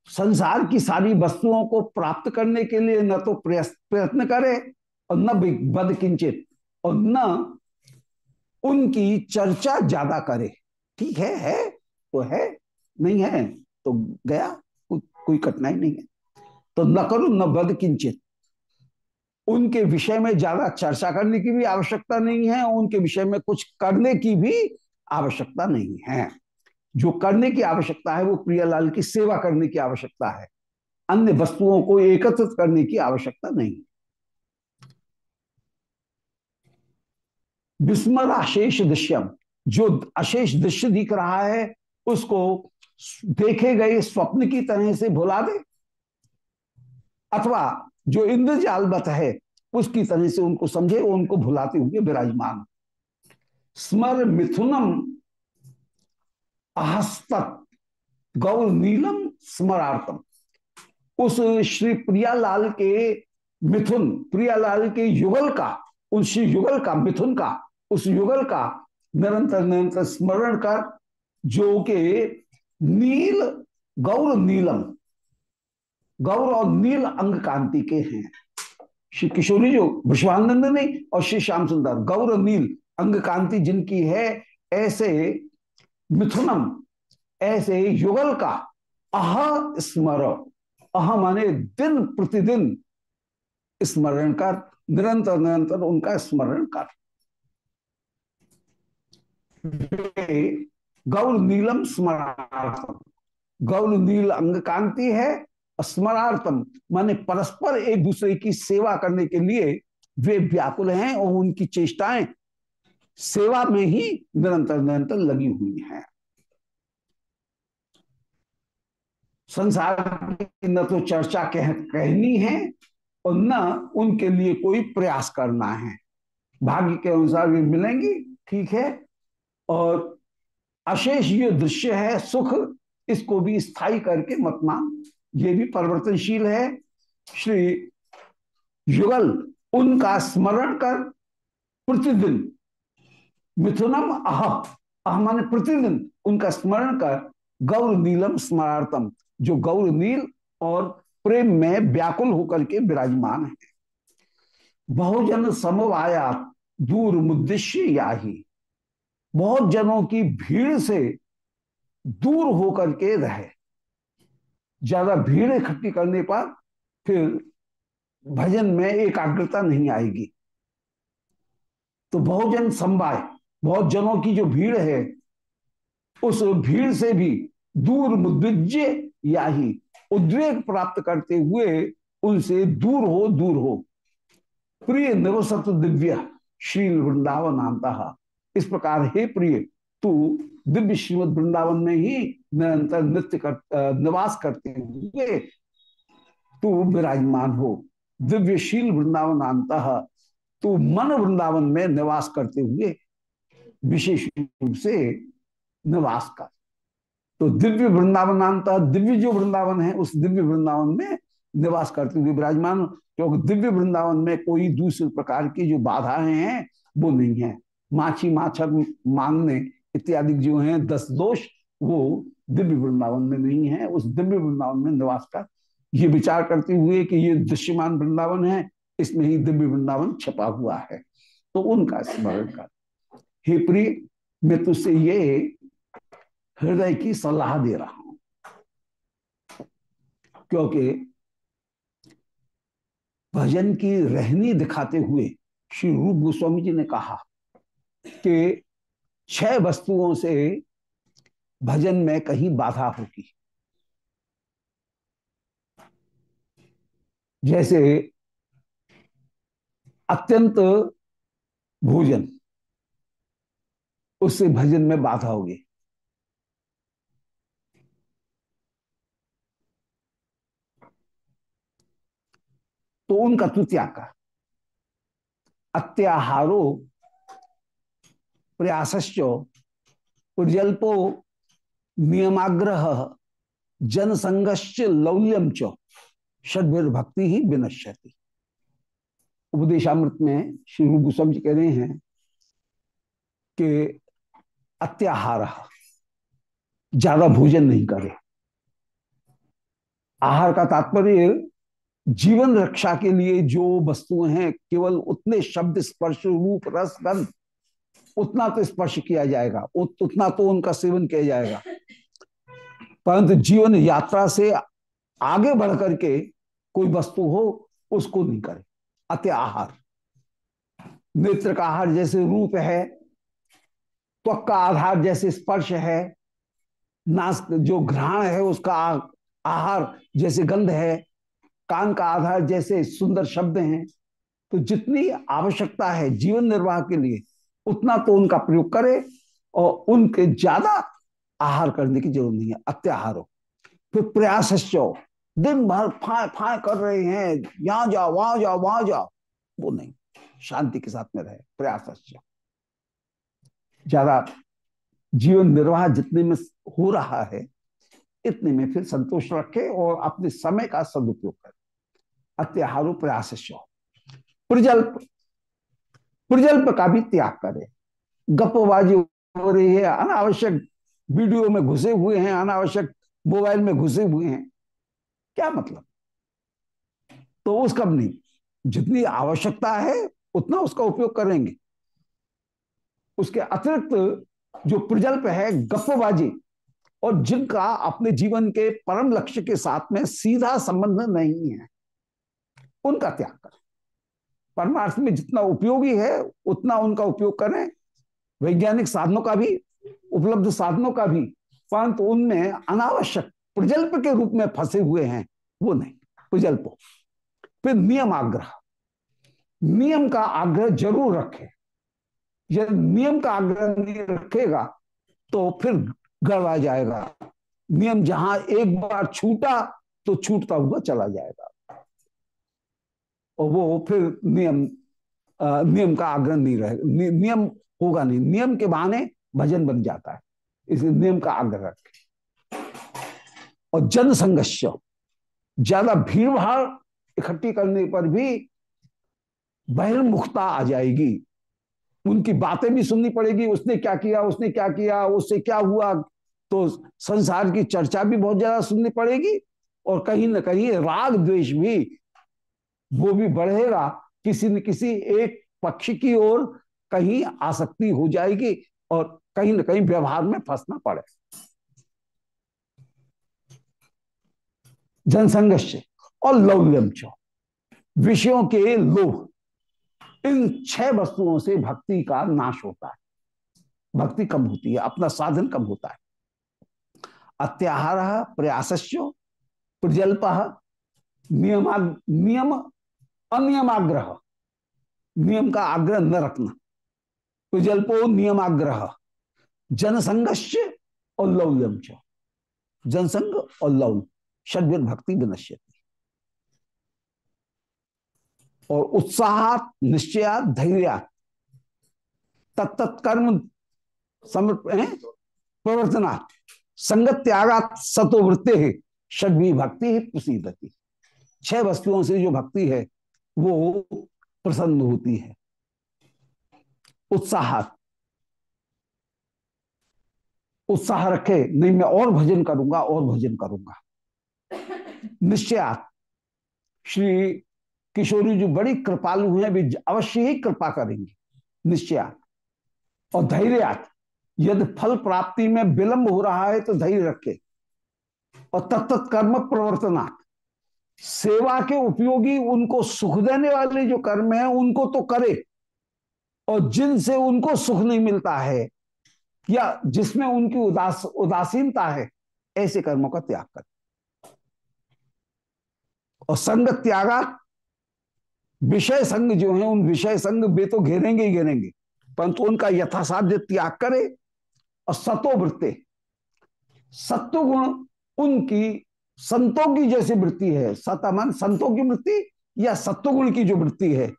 संसार की सारी वस्तुओं को प्राप्त करने के लिए न तो प्रयत्न करे और न बद किंचित और न उनकी चर्चा ज़्यादा करे। ठीक है है तो है नहीं है तो गया को, कोई कठिनाई नहीं है। तो न करो न बद किंचित। उनके विषय में ज़्यादा चर्चा करने की भी आवश्यकता नहीं है, उनके विषय में कुछ करने की भी आवश्यकता नहीं है। जो करने की आवश्यकता है, वो प्रियालाल की सेवा करने की आवश्यकता है। अन्य वस्तुओं को एकत्रित करने की आवश्यकता नहीं विस्मर अशेष दृश्यम, जो अशेष दृश्य दिख रहा है, उसको देखे गए स्वप्न की तरह से भुला दे। अथवा जो इंद्रजालवत है, उसकी तरह से उनको समझे उनको भुलाते हुए विराजमान। स्मर मिथुनम अहस्तक, गौर नीलम स्मरार्थम। उस श्री प्रियालाल के मिथुन, प्रियालाल के युगल का, उस युगल का मिथुन का, उस युगल का निरंतर निरंतर स्मरण कर, जो के नील, गौर नीलम गौर और नील अंग कांति के हैं। श्री किशोरी जो, विश्वानंद ने और श्री श्याम सुंदर, गौर नील अंग कांति जिनकी है, ऐसे मिथुनम, ऐसे युगल का अह स्मर। अह माने दिन प्रतिदिन स्मरण कर, निरंतर निरंतर उनका स्मरण कर। गौर नीलम स्मरणार्थम गौर नील अंग कांति है स्मरार्थम माने परस्पर एक दूसरे की सेवा करने के लिए वे व्याकुल हैं और उनकी चेष्टाएँ सेवा में ही निरंतर निरंतर लगी हुई हैं। संसार की न तो चर्चा कह, कहनी है और न उनके लिए कोई प्रयास करना है। भाग्य के अनुसार वे मिलेंगी ठीक है और अशेष ये दृश्य है सुख इसको भी स्थायी करके मतमान ये भी परिवर्तनशील है। श्री युगल उनका स्मरण कर प्रतिदिन मिथुनम अह अह माने प्रतिदिन उनका स्मरण कर गौर नीलम स्मरार्थम, जो गौर नील और प्रेम में व्याकुल होकर के विराजमान है। बहुजन समवाया दूर मुद्देश्य या ही बहुत जनों की भीड़ से दूर होकर के रहे। ज़्यादा भीड़ इकट्ठी करने पर फिर भजन में एकाग्रता नहीं आएगी। तो बहुजन समवाय बहुत जनों की जो भीड़ है, उस भीड़ से भी दूर मुद्विज्य या ही उद्वेग प्राप्त करते हुए उनसे दूर हो दूर हो। प्रिय नवसत दिव्य श्री वृंदावन आंता। इस प्रकार, हे प्रिय, तू दिव्य श्रीमद वृंदावन में ही निरंतर नृत्य कर निवास करते हुए तू विराजमान हो। दिव्यशील वृंदावन आंत तू मन वृंदावन में निवास करते हुए विशेष रूप से निवास कर। तो दिव्य वृंदावन दिव्य जो वृंदावन है, उस दिव्य वृंदावन में निवास करते हुए विराजमान क्योंकि दिव्य वृंदावन में कोई दूसरे प्रकार की जो बाधाएँ हैं, वो नहीं है। माछी माछक मांगने इत्यादि जो है, दस दोष वो दिव्य वृंदावन में नहीं है, उस दिव्य वृंदावन में निवास का ये विचार करते हुए कि ये दृश्यमान वृंदावन है, इसमें ही दिव्य वृंदावन छपा हुआ है। तो उनका स्मरण कर। हे प्रिय, मैं तुझसे ये हृदय की सलाह दे रहा हूँ। क्योंकि भजन की रहनी दिखाते हुए श्री रूप गोस्वामी जी ने कहा कि छह वस्तुओं से भजन में कहीं बाधा होगी जैसे अत्यंत भोजन, उससे भजन में बाधा होगी। तो उनका तू त्याग अत्याहारो प्रयासश्च प्रजल्पो नियमाग्रह जनसंगश्च लौल्यम च षडभीर भक्ति ही विनश्यति। उपदेशामृत में श्री गोस्वामी जी कह रहे हैं कि अत्याहार, ज़्यादा भोजन नहीं करे आहार का तात्पर्य, जीवन रक्षा के लिए जो वस्तुएँ हैं, केवल उतने शब्द स्पर्श रूप रस गंध, उतना तो स्पर्श किया जाएगा उतना तो उनका सेवन किया जाएगा। परंतु जीवन यात्रा से आगे बढ़ करके कोई वस्तु हो, उसको नहीं करे। अत्य आहार। नेत्र का आहार जैसे रूप है, त्वक का आधार जैसे स्पर्श है, नास जो घ्राण है, उसका आहार जैसे गंध है, कान का आधार जैसे सुंदर शब्द हैं तो जितनी आवश्यकता है जीवन निर्वाह के लिए, उतना तो उनका प्रयोग करे और उनके ज़्यादा आहार करने की ज़रूरत नहीं है, अत्याहार हो। फिर प्रयास दिन भर फाए फाए कर रहे हैं, यहाँ जाओ, वहाँ जाओ वहाँ जाओ। वो नहीं, शांति के साथ में रहे, प्रयास ज़्यादा जीवन निर्वाह जितने में हो रहा है, इतने में फिर संतोष रखे और अपने समय का सदुपयोग करे। अत्याहारो प्रयास प्रजल्प। प्रजल्प का भी त्याग करे। गपबाजी हो रही है, अनावश्यक वीडियो में घुसे हुए हैं, अनावश्यक मोबाइल में घुसे हुए हैं। क्या मतलब? तो उसका नहीं, जितनी आवश्यकता है, उतना उसका उपयोग करेंगे। उसके अतिरिक्त जो प्रजल्प है, गप्पबाजी, और जिनका अपने जीवन के परम लक्ष्य के साथ में सीधा संबंध नहीं है, उनका त्याग करें। परमार्थ में जितना उपयोगी है, उतना उनका उपयोग करें। वैज्ञानिक साधनों का भी उपलब्ध साधनों का भी परंतु उनमें अनावश्यक प्रजल्प के रूप में फंसे हुए हैं वो नहीं। प्रजल्प। फिर नियम आग्रह। नियम का आग्रह ज़रूर रखे। यदि नियम का आग्रह नहीं रखेगा तो फिर गड़वा जाएगा। नियम जहाँ एक बार छूटा तो छूटता हुआ चला जाएगा। और वो फिर नियम आ, नियम का आग्रह नहीं रहेगा नियम होगा नहीं। नियम के बहाने भजन बन जाता है। इस नियम का आग्रह रखे। और जन संघर्ष ज़्यादा भीड़ भाड़ इकट्ठी करने पर भी बहिर्मुखता आ जाएगी। उनकी बातें भी सुननी पड़ेगी, उसने क्या किया, उसने क्या किया, उससे क्या हुआ तो संसार की चर्चा भी बहुत ज़्यादा सुननी पड़ेगी और कहीं ना कहीं राग द्वेष भी, वो भी बढ़ेगा। किसी न किसी एक पक्ष की ओर कहीं आसक्ति हो जाएगी और कहीं ना कहीं व्यवहार में फंसना पड़े। जनसंघर्ष और लौल्यम चो, विषयों के लोभ, इन छह वस्तुओं से भक्ति का नाश होता है। भक्ति कम होती है, अपना साधन कम होता है। अत्याहार प्रयासस्यो प्रजल्प नियमा नियम, अनियमाग्रह। नियम का आग्रह न रखना। प्रजल्पो नियमाग्रह। जनसंघ और लौल्यम च। जनसंग और लौल षडवीर भक्ति विनश्यति। और उत्साह निश्चया धैर्य तत्त कर्म प्रवर्तना संगत त्यागा सतोवृत्ते है षडवी भक्ति प्रसिद्धति छह वस्तुओं से जो भक्ति है, वो प्रसन्न होती है। उत्साह उत्साह रखे, नहीं, मैं और भजन करूँगा, और भजन करूँगा। निश्चयात श्री किशोरी जी बड़ी कृपालु हैं भी अवश्य ही कृपा करेंगे। निश्चयात और धैर्यात यदि फल प्राप्ति में विलंब हो रहा है तो धैर्य रखे। और तत्त कर्म प्रवर्तना सेवा के उपयोगी उनको सुख देने वाले जो कर्म है, उनको तो करे। और जिनसे उनको सुख नहीं मिलता है या जिसमें उनकी उदास, उदासीनता है, ऐसे कर्मों का त्याग कर। और संग त्यागा, विषय संग जो है, उन विषय संग वे तो घेरेंगे ही घेरेंगे, परंतु उनका यथासाध्य त्याग करे और सतोवृत्ते सत्व गुण उनकी संतों की जैसी वृत्ति है सतमन संतों की वृत्ति या सत्वगुण की जो वृत्ति है,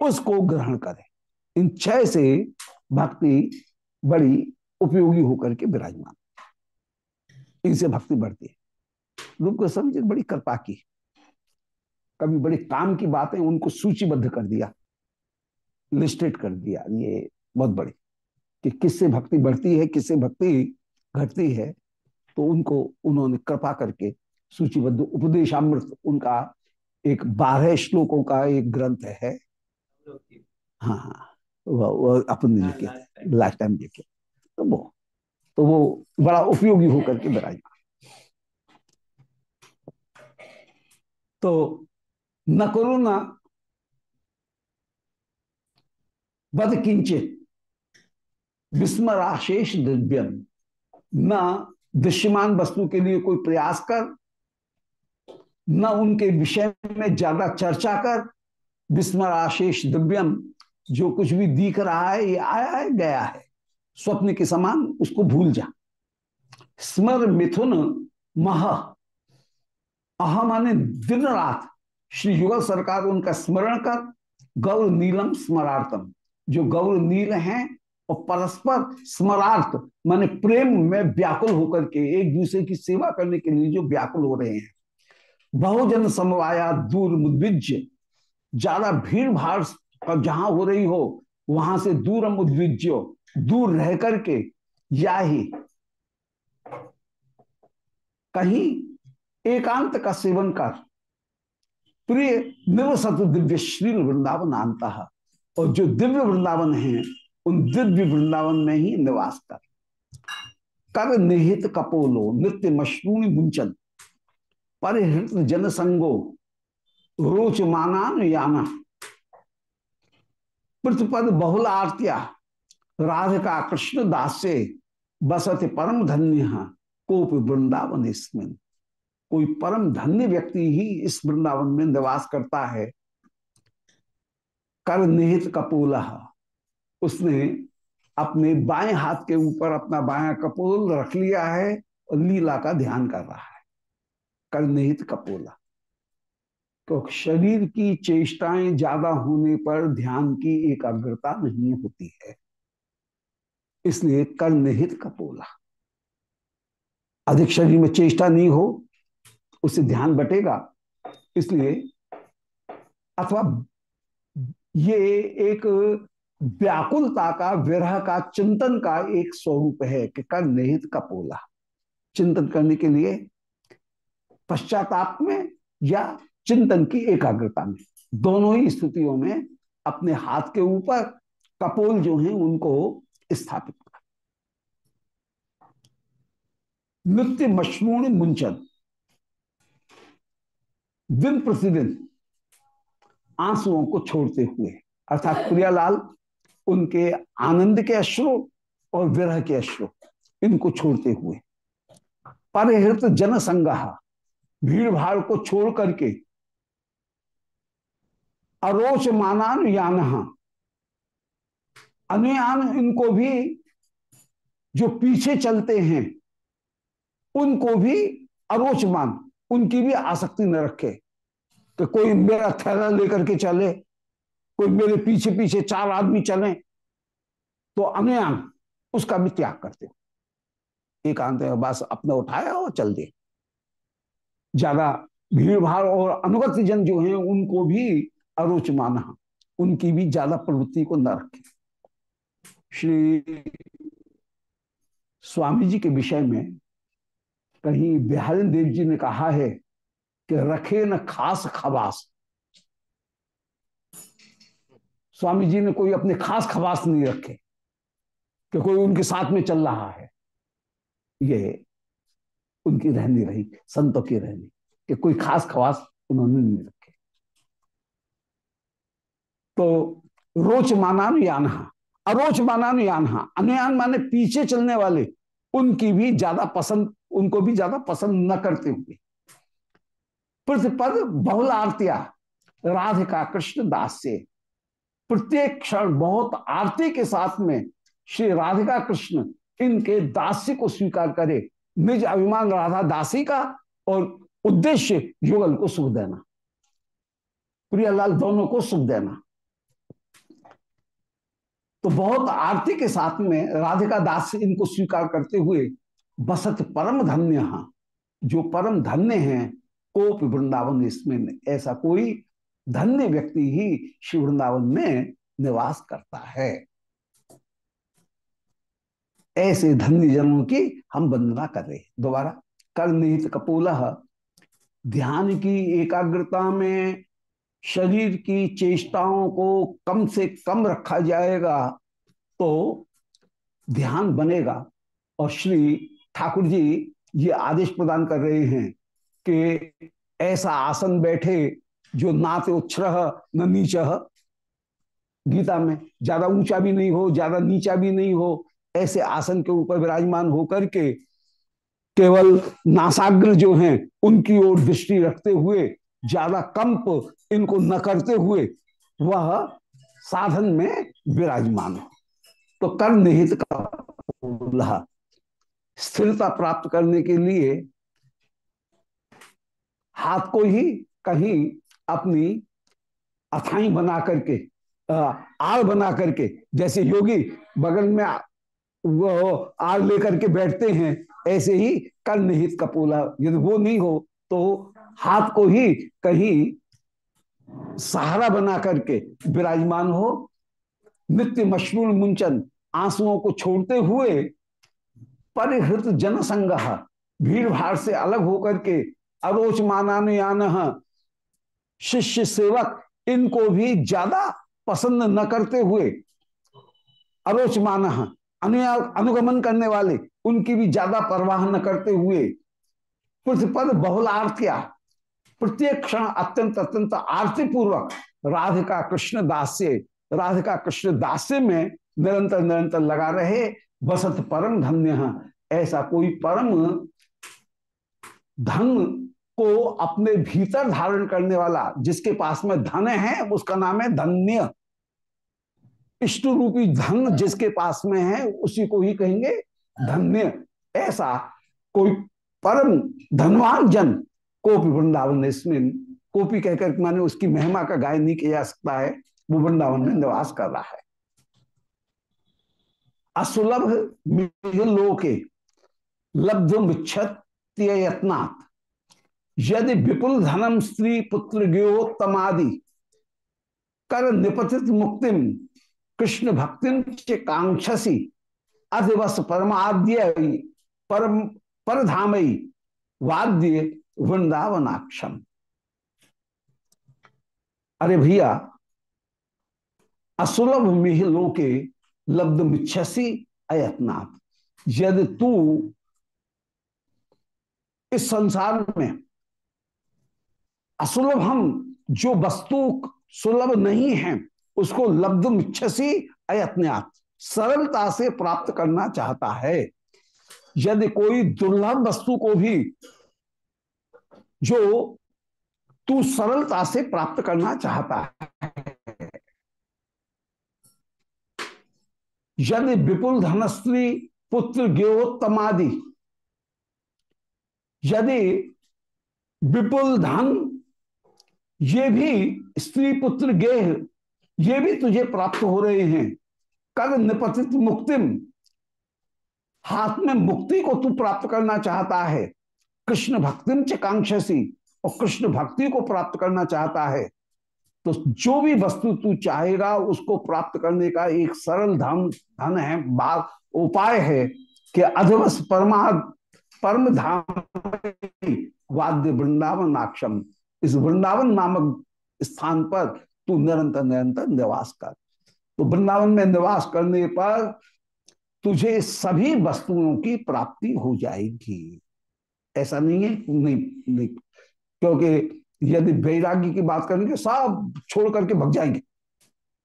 उसको ग्रहण करें। इन छह से भक्ति बड़ी उपयोगी होकर के विराजमान। इनसे भक्ति बढ़ती है। रूप को समझे बड़ी कृपा की। कभी बड़ी काम की बातें उनको सूचीबद्ध कर दिया लिस्टेड कर दिया। ये बहुत बड़ी। कि किससे भक्ति बढ़ती है किससे भक्ति घटती है तो उनको उन्होंने कृपा करके सूचीबद्ध उपदेशामृत उनका एक बारह श्लोकों का एक ग्रंथ है। हाँ हाँ। वो, वो अपने लिखे लास्ट टाइम लिखे तो वो तो वो बड़ा उपयोगी होकर के विराजमान तो न करो ना बद किंचित विस्मराशेष दिव्यम, न दृश्यमान वस्तु के लिए कोई प्रयास कर, न उनके विषय में ज़्यादा चर्चा कर, विस्मराशेष दिव्यम, जो कुछ भी दिख रहा है, ये आया है, गया है। स्वप्न के समान उसको भूल जा। स्मर मिथुन मह। अह माने दिन रात। श्री युगल सरकार उनका स्मरण कर, गौर नीलम स्मरार्थम। जो गौर नील हैं और परस्पर स्मरार्थ, माने प्रेम में व्याकुल होकर के, एक दूसरे की सेवा करने के लिए जो व्याकुल हो रहे हैं। बहुजन समवाया दूर मुद्विज्य ज़्यादा भीड़ भाड़, जहाँ हो रही हो, वहाँ से दूर मुद्विज्यो। दूर रह करके या ही कहीं एकांत का सेवन कर। प्रिय निवसत दिव्य श्री वृंदावन आनता और जो दिव्य वृंदावन है, उन दिव्य वृंदावन में ही निवास कर। कर निहित कपोलो, नित्य मशरूणी मुंचन। परिहृत जनसंगो रोच मानान याना प्रतिपद बहुल आरतिया। राधिका कृष्ण दास से बसत परम धन्य कोप वृंदावन इसमें। कोई परम धन्य व्यक्ति ही इस वृंदावन में निवास करता है। कर निहित कपूला। उसने अपने बाएँ हाथ के ऊपर अपना बाया कपूल रख लिया है और लीला का ध्यान कर रहा है। कर निहित कपूला। तो शरीर की चेष्टाएँ ज़्यादा होने पर ध्यान की एकाग्रता नहीं होती है। इसलिए कर निहित कपोला अधिक शरीर में चेष्टा नहीं हो, उससे ध्यान बटेगा। इसलिए अथवा ये एक व्याकुलता का, विरह का, चिंतन का एक स्वरूप है कि कर निहित कपोला चिंतन करने के लिए पश्चाताप में या चिंतन की एकाग्रता में। दोनों ही स्थितियों में अपने हाथ के ऊपर कपोल जो हैं, उनको स्थापित नृत्य मशमूण मुंचन। दिन प्रतिदिन आंसुओं को छोड़ते हुए, अर्थात प्रियालाल, उनके आनंद के अश्रु और विरह के अश्रु, इनको छोड़ते हुए। परहृत जनसंग्रह भीड़ भाड़ को छोड़ करके अरोच मानान यान अनुयान इनको भी जो पीछे चलते हैं, उनको भी अरोचमान उनकी भी आसक्ति न रखे कि कोई मेरा थैला लेकर के चले, कोई मेरे पीछे पीछे चार आदमी चले तो अनुयान उसका भी त्याग करते हो। एकांत बस अपना उठाया और चल दे ज़्यादा भीड़ भाड़ और अनुगत जन जो हैं, उनको भी अरोच माना उनकी भी ज़्यादा प्रवृत्ति को न रखे। श्री स्वामी जी के विषय में कहीं बिहारी देव जी ने कहा है कि रखे न खास खवास। स्वामी जी ने कोई अपने खास खवास नहीं रखे, कि कोई उनके साथ में चल रहा है। ये उनकी रहनी रही, संतों की रहनी, कि कोई खास खवास उन्होंने नहीं रखे। तो रोच मानान यानहा अरोच मानान यानहा अनुयान माने पीछे चलने वाले। उनकी भी ज़्यादा पसंद, उनको भी ज़्यादा पसंद न करते हुए। प्रतिपद बहुल आरतिया राधिका कृष्ण दास से। प्रत्येक क्षण बहुत आरती के साथ में श्री राधिका कृष्ण इनके दास्य को स्वीकार करे। निज अभिमान राधा दासी का और उद्देश्य युगल को सुख देना। प्रियालाल, दोनों को सुख देना। तो बहुत आरती के साथ में राधिका दास इनको स्वीकार करते हुए बसत परम धन्य जो परम धन्य हैं, कोप वृंदावन इसमें ऐसा कोई धन्य व्यक्ति ही शिव वृंदावन में निवास करता है। ऐसे धन्य जनों की हम वंदना कर रहे हैं। दोबारा कर निहित कपूल, ध्यान की एकाग्रता में शरीर की चेष्टाओं को कम से कम रखा जाएगा तो ध्यान बनेगा। और श्री ठाकुर जी ये आदेश प्रदान कर रहे हैं कि ऐसा आसन बैठे जो नात उच्छ्र न नीच। गीता में ज़्यादा ऊँचा भी नहीं हो, ज़्यादा नीचा भी नहीं हो, ऐसे आसन के ऊपर विराजमान होकर के केवल नासाग्र जो हैं, उनकी ओर दृष्टि रखते हुए ज़्यादा कंप इनको न करते हुए वह साधन में विराजमान हो। तो कर निहित का स्थिरता प्राप्त करने के लिए हाथ को ही कहीं अपनी अथाई बना करके आड़ बना करके, जैसे योगी बगल में वो आड़ लेकर के बैठते हैं, ऐसे ही कर निहित कपूला यदि वो नहीं हो तो हाथ को ही कहीं सहारा बना करके विराजमान हो। नित्य मशरूण मुंचन आंसुओं को छोड़ते हुए परिहृत जनसंग भीड़ भाड़ से अलग होकर के अरोच मानानुयान शिष्य सेवक इनको भी ज़्यादा पसंद न करते हुए अरोच मान अनुगमन करने वाले उनकी भी ज़्यादा परवाह न करते हुए प्रतिपद बहुलार्थिया प्रत्येक क्षण अत्यंत अत्यंत आरती पूर्वक राधिका कृष्ण दास्य राधिका कृष्ण दास्य में निरंतर निरंतर लगा रहे, बसत परम धन्य ऐसा कोई परम धन को अपने भीतर धारण करने वाला, जिसके पास में धन है, उसका नाम है धन्य। इष्ट रूपी धन जिसके पास में है, उसी को ही कहेंगे धन्य। ऐसा कोई परम धनवान जन कोपी वृंदावन इसमें कोपी कहकर माने उसकी महिमा का गायन नहीं किया जा सकता है, वो वृंदावन में निवास कर रहा है। असुलभ लोके, लब्ध मिच्छत यदि विपुल धनम स्त्री पुत्र ज्ञोत्तमादि कर निपतित मुक्तिम कृष्ण भक्तिम चे कांक्षसी अधिवस परमाद्य परम परधामयी वाद्य वृंदावनाक्षम। अरे भैया, असुलभ मिहिलों के लब्ध मिच्छसी अयत्नाथ, यदि तू इस संसार में असुलभ हम, जो वस्तु सुलभ नहीं है, उसको लब्ध मिच्छसी अयत्नाथ, सरलता से प्राप्त करना चाहता है। यदि कोई दुर्लभ वस्तु को भी जो तू सरलता से प्राप्त करना चाहता है। यदि विपुल धनस्त्री पुत्र ज्ञोत्तमादि यदि विपुल धन, ये भी स्त्री, पुत्र, गेह, ये भी तुझे प्राप्त हो रहे हैं। कर निपतित मुक्तिम, हाथ में मुक्ति को तू प्राप्त करना चाहता है। कृष्ण भक्तिम च और कृष्ण भक्ति को प्राप्त करना चाहता है तो जो भी वस्तु तू चाहेगा, उसको प्राप्त करने का एक सरल धन धन है बात उपाय है कि अधवस परमा, परम धाम वाद्य वृंदावन नाक्षम। इस वृंदावन नामक स्थान पर तू निरंतर निरंतर निवास कर। तो वृंदावन में निवास करने पर तुझे सभी वस्तुओं की प्राप्ति हो जाएगी। ऐसा नहीं है नहीं, नहीं। क्योंकि यदि वैराग्य की बात करेंगे सब छोड़ करके भग जाएँगे।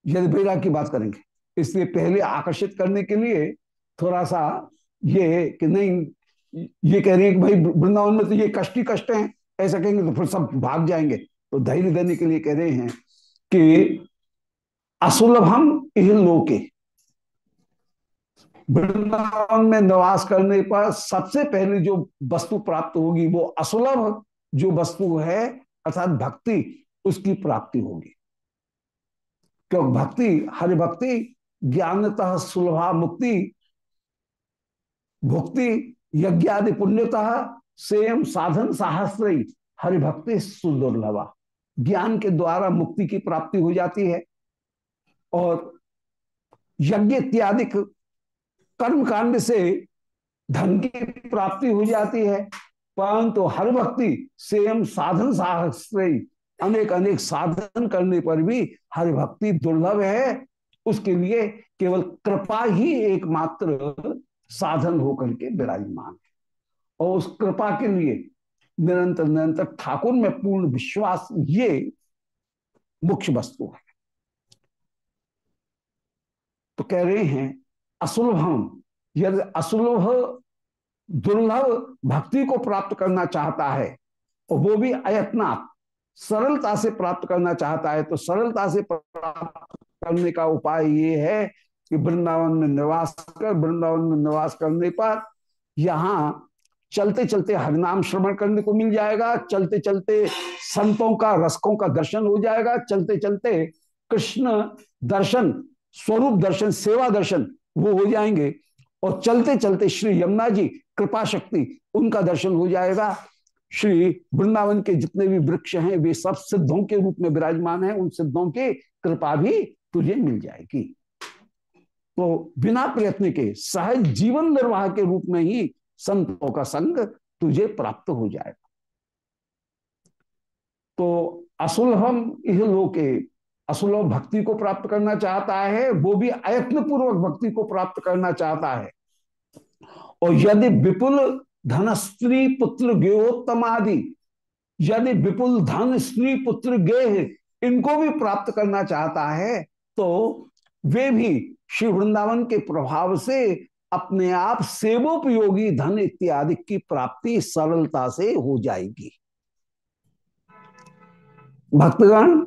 यदि वैराग्य की बात करेंगे इसलिए पहले आकर्षित करने के लिए थोड़ा सा ये कि नहीं ये कह रहे हैं कि भाई वृंदावन में तो ये कष्ट ही कष्ट हैं ऐसा कहेंगे तो फिर सब भाग जाएँगे। तो धैर्य देने के लिए कह रहे हैं कि असुलभम इह लोके। वृंदावन में निवास करने पर सबसे पहले जो वस्तु प्राप्त होगी वो असुलभ जो वस्तु है, अर्थात भक्ति, उसकी प्राप्ति होगी। क्योंकि भक्ति हरि भक्ति ज्ञानतः सुलभा मुक्ति, भुक्ति, यज्ञादि पुण्यतः, सेम साधन साहस्त्री हरि भक्ति सुदुर्लभा। ज्ञान के द्वारा मुक्ति की प्राप्ति हो जाती है और यज्ञ इत्यादि कर्म कांड से धन की प्राप्ति हो जाती है। परंतु हर भक्ति सेम साधन साहस्त्री अनेक अनेक साधन करने पर भी हर भक्ति दुर्लभ है। उसके लिए केवल कृपा ही एकमात्र साधन होकर के विराजमान है। और उस कृपा के लिए निरंतर निरंतर ठाकुर में पूर्ण विश्वास ये मुख्य वस्तु है। तो कह रहे हैं असुलभम। यदि असुलभ दुर्लभ भक्ति को प्राप्त करना चाहता है, और वो भी अयत्ना सरलता से प्राप्त करना चाहता है तो सरलता से प्राप्त करने का उपाय ये है कि वृंदावन में निवास कर, वृंदावन में निवास करने पर यहाँ चलते चलते हरिनाम श्रवण करने को मिल जाएगा चलते चलते संतों का, रसकों का दर्शन हो जाएगा चलते चलते कृष्ण दर्शन, स्वरूप दर्शन, सेवा दर्शन वो हो जाएँगे। और चलते चलते श्री यमुना जी कृपा शक्ति उनका दर्शन हो जाएगा। श्री वृंदावन के जितने भी वृक्ष हैं, वे सब सिद्धों के रूप में विराजमान हैं। उन सिद्धों की कृपा भी तुझे मिल जाएगी। तो बिना प्रयत्न के, सहज जीवन निर्वाह के रूप में ही संतों का संग तुझे प्राप्त हो जाएगा। तो असुलभम यह लोके असुलभ भक्ति को प्राप्त करना चाहता है, वो भी अयत्न पूर्वक भक्ति को प्राप्त करना चाहता है। और यदि विपुल धन स्त्री पुत्र गेहोत्तम आदि, यदि विपुल धन स्त्री पुत्र गेह इनको भी प्राप्त करना चाहता है तो वे भी श्री वृंदावन के प्रभाव से अपने आप सेवोपयोगी धन इत्यादि की प्राप्ति सरलता से हो जाएगी। भक्तगण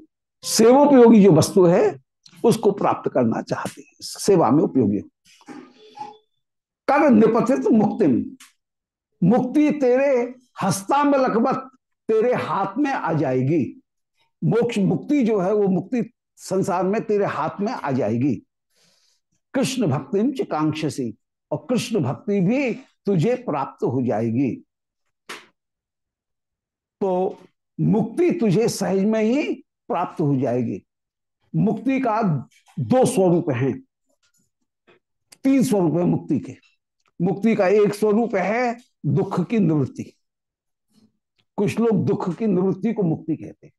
सेवोपयोगी जो वस्तु है, उसको प्राप्त करना चाहते हैं। सेवा में उपयोगी। कर निपथित मुक्ति मुक्ति तेरे हस्तांब लखबत तेरे हाथ में आ जाएगी। मोक्ष, मुक्ति जो है, वो मुक्ति संसार में तेरे हाथ में आ जाएगी। कृष्ण भक्ति कांक्षसी और कृष्ण भक्ति भी तुझे प्राप्त हो जाएगी। तो मुक्ति तुझे सहज में ही प्राप्त हो जाएगी। मुक्ति का दो स्वरूप हैं। तीन स्वरूप है मुक्ति के। मुक्ति का एक स्वरूप है दुख की निवृत्ति। कुछ लोग दुख की निवृत्ति को मुक्ति कहते हैं।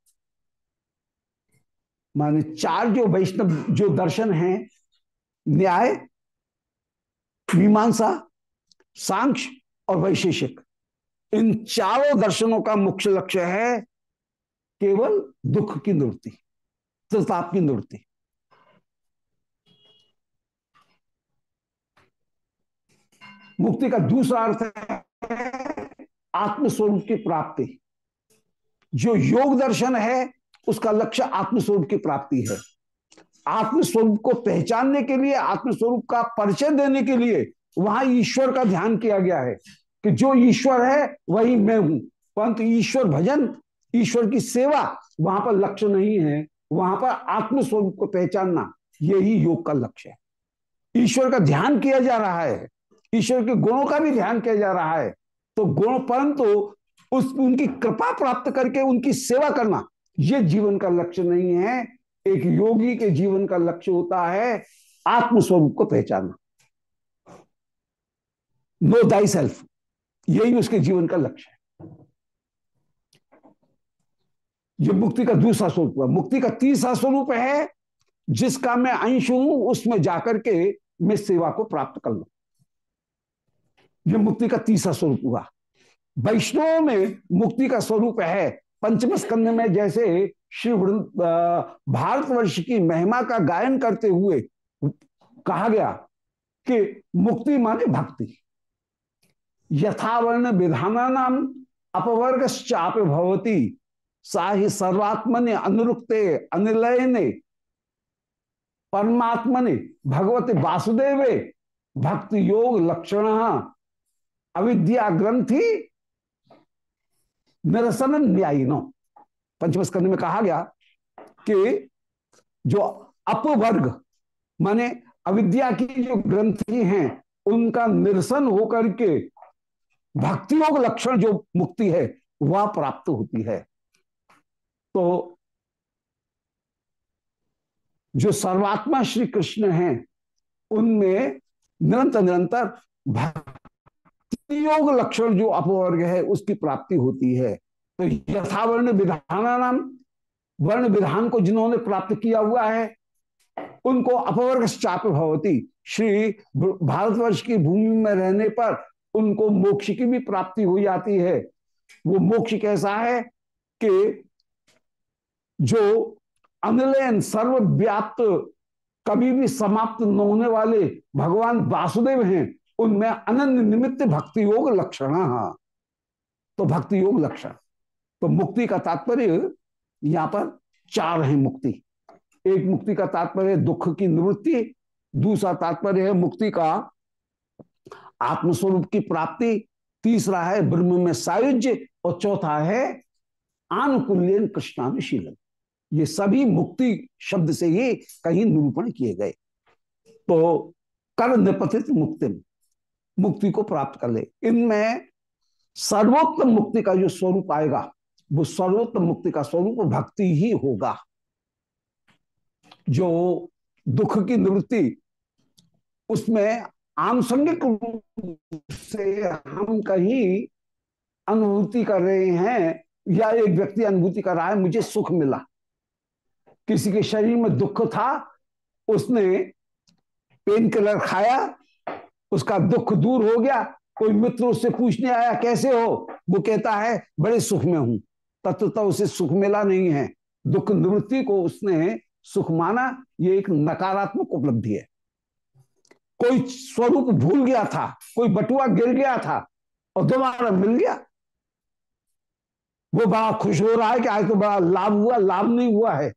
माने चार जो वैष्णव, जो दर्शन हैं, न्याय, मीमांसा, सांख्य और वैशेषिक, इन चारों दर्शनों का मुख्य लक्ष्य है केवल दुख की निवृत्ति त्रिताप की निवृत्ति। मुक्ति का दूसरा अर्थ है आत्मस्वरूप की प्राप्ति। जो योग दर्शन है, उसका लक्ष्य आत्मस्वरूप की प्राप्ति है। आत्मस्वरूप को पहचानने के लिए, आत्मस्वरूप का परिचय देने के लिए वहाँ ईश्वर का ध्यान किया गया है कि जो ईश्वर है, वही मैं हूँ। परंतु ईश्वर भजन ईश्वर की सेवा वहाँ पर लक्ष्य नहीं है, वहाँ पर आत्मस्वरूप को पहचानना यही योग का लक्ष्य है। ईश्वर का ध्यान किया जा रहा है, ईश्वर के गुणों का भी ध्यान किया जा रहा है तो गुण परंतु उस, उनकी कृपा प्राप्त करके उनकी सेवा करना यह जीवन का लक्ष्य नहीं है। एक योगी के जीवन का लक्ष्य होता है आत्मस्वरूप को पहचानना। नो दाई सेल्फ यही उसके जीवन का लक्ष्य है। ये मुक्ति का दूसरा स्वरूप है मुक्ति का तीसरा स्वरूप है, जिसका मैं अंश हूँ, उसमें जाकर के मैं सेवा को प्राप्त कर लू। ये मुक्ति का तीसरा स्वरूप हुआ। वैष्णव में मुक्ति का स्वरूप है। पंचम स्कंध में जैसे श्री भारतवर्ष की महिमा का गायन करते हुए कहा गया कि मुक्ति माने भक्ति। यथावर्ण विधाना नाम अपवर्ग चाप भवती। साहि सर्वात्मने अनुरुक्ते अनिलय ने परमात्मने, भगवती वासुदेवे भक्ति योग लक्षण, अविद्या ग्रंथि, निरसन न्यायी नो पंचम स्कंद में कहा गया कि जो अपवर्ग, माने अविद्या की जो ग्रंथि हैं, उनका निरसन होकर के भक्ति योग लक्षण जो मुक्ति है, वह प्राप्त होती है। तो जो सर्वात्मा श्री कृष्ण हैं, उनमें निरंतर निरंतर भक्ति योग लक्षण जो अपवर्ग है, उसकी प्राप्ति होती है। तो यथावर्ण विधाना नाम वर्ण विधान को जिन्होंने प्राप्त किया हुआ है, उनको अपवर्ग चाप भवती। श्री भारतवर्ष की भूमि में रहने पर उनको मोक्ष की भी प्राप्ति हो जाती है। वो मोक्ष कैसा है कि जो अनिलयन सर्वव्याप्त, कभी भी समाप्त न होने वाले भगवान वासुदेव हैं, उनमें अनन्य निमित्त भक्ति योग लक्षण तो भक्ति योग लक्षण। तो मुक्ति का तात्पर्य, यहाँ पर चार है मुक्ति। एक मुक्ति का तात्पर्य दुख की निवृत्ति, दूसरा तात्पर्य है मुक्ति का आत्मस्वरूप की प्राप्ति, तीसरा है ब्रह्म में सायुज्य, और चौथा है आनुकूल्यन कृष्णानुशीलन। ये सभी मुक्ति शब्द से ही कहीं निरूपण किए गए। तो कर निपथित मुक्ति मुक्ति को प्राप्त कर ले। इनमें सर्वोत्तम मुक्ति का जो स्वरूप आएगा, वो सर्वोत्तम मुक्ति का स्वरूप भक्ति ही होगा। जो दुख की निवृत्ति, उसमें आनुषंगिक रूप से हम कहीं अनुभूति कर रहे हैं या एक व्यक्ति अनुभूति कर रहा है, मुझे सुख मिला। किसी के शरीर में दुख था, उसने पेन किलर खाया, उसका दुख दूर हो गया, कोई मित्र उससे पूछने आया, कैसे हो? वो कहता है, बड़े सुख में हूँ। तत्वता उसे सुख मिला नहीं है। दुख निवृत्ति को उसने सुख माना, ये एक नकारात्मक उपलब्धि है। कोई स्वरूप भूल गया था, कोई बटुआ गिर गया था और दोबारा मिल गया। वो बड़ा खुश हो रहा है कि आज तो बड़ा लाभ हुआ, लाभ नहीं हुआ है।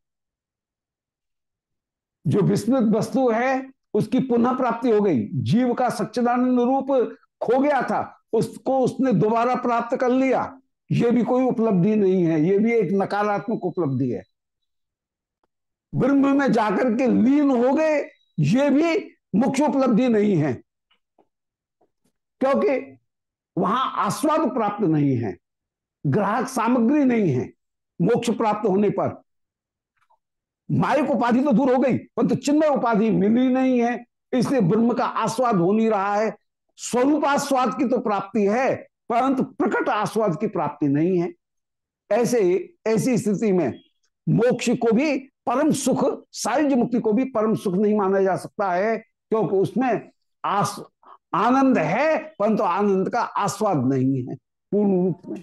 जो विस्मृत वस्तु है, उसकी पुनः प्राप्ति हो गई। जीव का सच्चिदानंद रूप खो गया था, उसको उसने दोबारा प्राप्त कर लिया। ये भी कोई उपलब्धि नहीं है, ये भी एक नकारात्मक उपलब्धि है। ब्रह्म में जाकर के लीन हो गए, ये भी मुख्य उपलब्धि नहीं है। क्योंकि वहाँ आस्वाद प्राप्त नहीं है, ग्राहक सामग्री नहीं है, मोक्ष प्राप्त होने पर। माइक उपाधि तो दूर हो गई, परंतु चिन्मय उपाधि मिली नहीं है, इसलिए ब्रह्म का आस्वाद हो नहीं रहा है। स्वरूप आस्वाद की तो प्राप्ति है, परंतु प्रकट आस्वाद की प्राप्ति नहीं है। ऐसे, ऐसी स्थिति में मोक्ष को भी परम सुख सायुज मुक्ति को भी परम सुख नहीं माना जा सकता है, क्योंकि उसमें आस, आनंद है, परंतु आनंद का आस्वाद नहीं है, पूर्ण रूप में।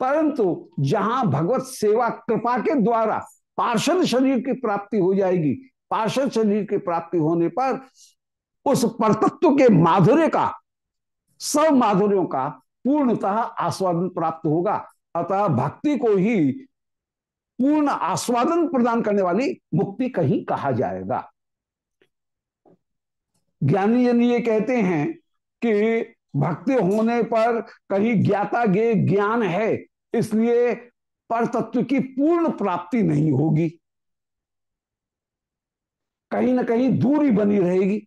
परंतु जहाँ भगवत सेवा कृपा के द्वारा पार्षद शरीर की प्राप्ति हो जाएगी। पार्षद शरीर की प्राप्ति होने पर उस परतत्व के माधुर्य का, सब माधुर्यों का पूर्णतः आस्वादन प्राप्त होगा। अतः भक्ति को ही पूर्ण आस्वादन प्रदान करने वाली मुक्ति कहीं कहा जाएगा। ज्ञानी जन ये कहते हैं कि भक्ति होने पर कहीं ज्ञाता गे ज्ञान है, इसलिए पर तत्व की पूर्ण प्राप्ति नहीं होगी। कहीं ना कहीं दूरी बनी रहेगी।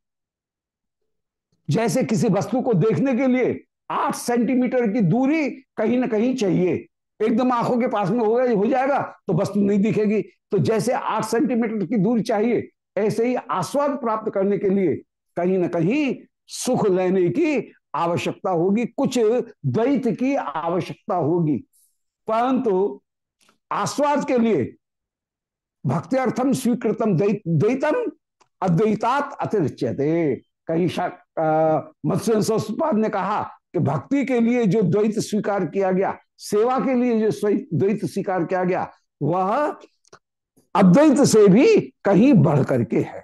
जैसे किसी वस्तु को देखने के लिए आठ सेंटीमीटर की दूरी कहीं ना कहीं चाहिए। एकदम आँखों के पास में होगा हो जाएगा तो वस्तु नहीं दिखेगी। तो जैसे आठ सेंटीमीटर की दूरी चाहिए, ऐसे ही आस्वाद प्राप्त करने के लिए कहीं ना कहीं सुख लेने की आवश्यकता होगी, कुछ द्वैत की आवश्यकता होगी। परंतु आस्वाद के लिए। भक्ति अर्थम स्वीकृतम द्वैतम अद्वैतात अतिरिच्यते। कहीं मत्स्य ने कहा कि भक्ति के लिए जो द्वैत स्वीकार किया गया, सेवा के लिए जो द्वैत स्वीकार किया गया, वह अद्वैत से भी कहीं बढ़ करके है।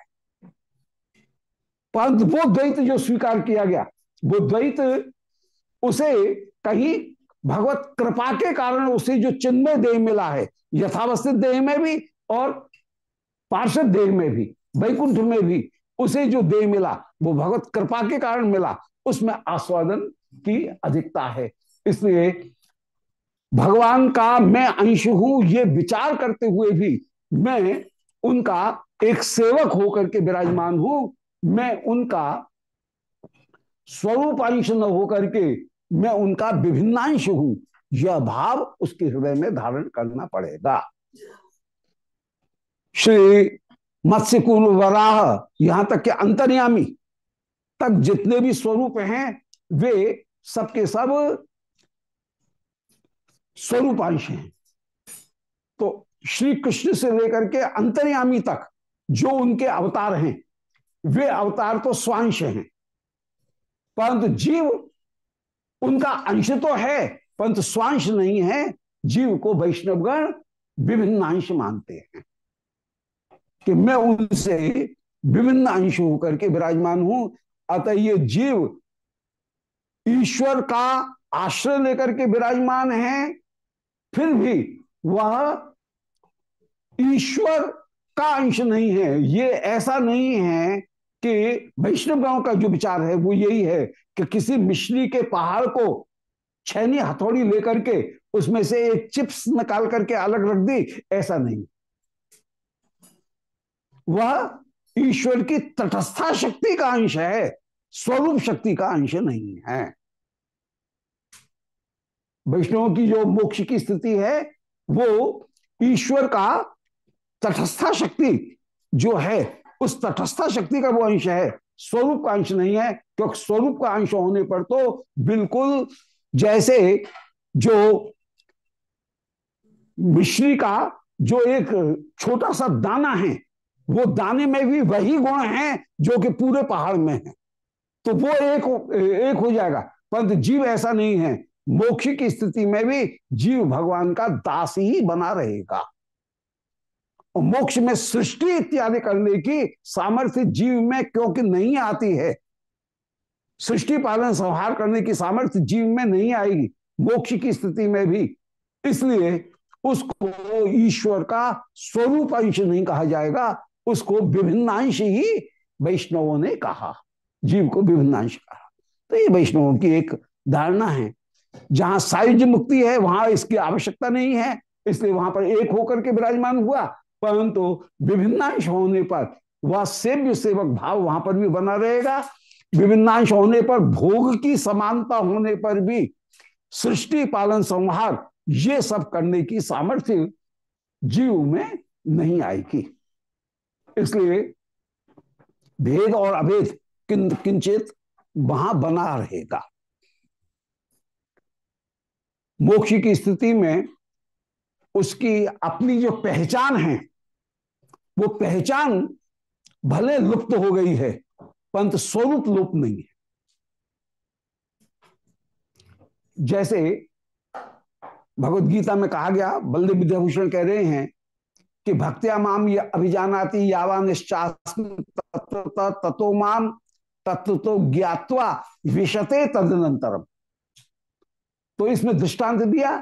परंतु वो द्वैत जो स्वीकार किया गया, वो द्वैत उसे कहीं भगवत कृपा के कारण उसे जो चिन्मय देह मिला है, यथावस्थित देह में भी और पार्षद देह में भी, वैकुंठ में भी उसे जो देह मिला, वो भगवत कृपा के कारण मिला, उसमें आस्वादन की अधिकता है। इसलिए भगवान का मैं अंश हूँ, ये विचार करते हुए भी मैं उनका एक सेवक होकर के विराजमान हूँ, मैं उनका स्वरूप अंश न होकर के मैं उनका विभिन्नांश हूँ। यह भाव उसके हृदय में धारण करना पड़ेगा। श्री मत्स्यकुल वराह, यहाँ तक के अंतर्यामी तक जितने भी स्वरूप हैं, वे सबके सब स्वरूपांश हैं। तो श्री कृष्ण से लेकर के अंतर्यामी तक जो उनके अवतार हैं, वे अवतार तो स्वांश हैं। परंतु जीव उनका अंश तो है परंतु स्वांश नहीं है, जीव को वैष्णवगण विभिन्न अंश मानते हैं। कि मैं उनसे विभिन्न अंश होकर के विराजमान हूँ, अतः ये जीव ईश्वर का आश्रय लेकर के विराजमान है, फिर भी वह ईश्वर का अंश नहीं है। ये ऐसा नहीं है कि वैष्णव गाँव का जो विचार है, वो यही है कि किसी मिश्री के पहाड़ को छैनी हथौड़ी लेकर के उसमें से एक चिप्स निकाल करके अलग रख दी, ऐसा नहीं। वह ईश्वर की तटस्था शक्ति का अंश है, स्वरूप शक्ति का अंश नहीं है। वैष्णव की जो मोक्ष की स्थिति है, वो ईश्वर का तटस्था शक्ति जो है उस तटस्था शक्ति का वो अंश है। स्वरूप का अंश नहीं है, क्योंकि स्वरूप का अंश होने पर तो बिल्कुल जैसे जो मिश्री का जो एक छोटा सा दाना है, वो दाने में भी वही गुण है जो कि पूरे पहाड़ में है। तो वो एक एक हो जाएगा। परंतु जीव ऐसा नहीं है। मोक्ष की स्थिति में भी जीव भगवान का दास ही बना रहेगा। मोक्ष में सृष्टि इत्यादि करने की सामर्थ्य जीव में क्योंकि नहीं आती है। सृष्टि पालन संहार करने की सामर्थ्य जीव में नहीं आएगी, मोक्ष की स्थिति में भी। इसलिए उसको ईश्वर का स्वरूप अंश नहीं कहा जाएगा, उसको विभिन्नांश ही वैष्णवों ने कहा, जीव को विभिन्नांश कहा। तो ये वैष्णवों की एक धारणा है। जहाँ सायुज मुक्ति है, वहाँ इसकी आवश्यकता नहीं है, इसलिए वहाँ पर एक होकर के विराजमान हुआ। परंतु विभिन्नांश होने पर वह सेव्य सेवक भाव वहाँ पर भी बना रहेगा। विभिन्नांश होने पर भोग की समानता होने पर भी सृष्टि पालन संहार ये सब करने की सामर्थ्य जीव में नहीं आएगी। इसलिए भेद और अभेद किं, किंचित वहाँ बना रहेगा। मोक्ष की स्थिति में उसकी अपनी जो पहचान है, वो पहचान भले लुप्त हो गई है परंतु स्वरूप लुप्त नहीं है। जैसे भगवत गीता में कहा गया, बलदेव विद्याभूषण कह रहे हैं कि भक्त्या माम अभिजानाती यावा तत्व माम तत्व तो ज्ञातवा विशते तदनंतरम तो इसमें दृष्टांत दिया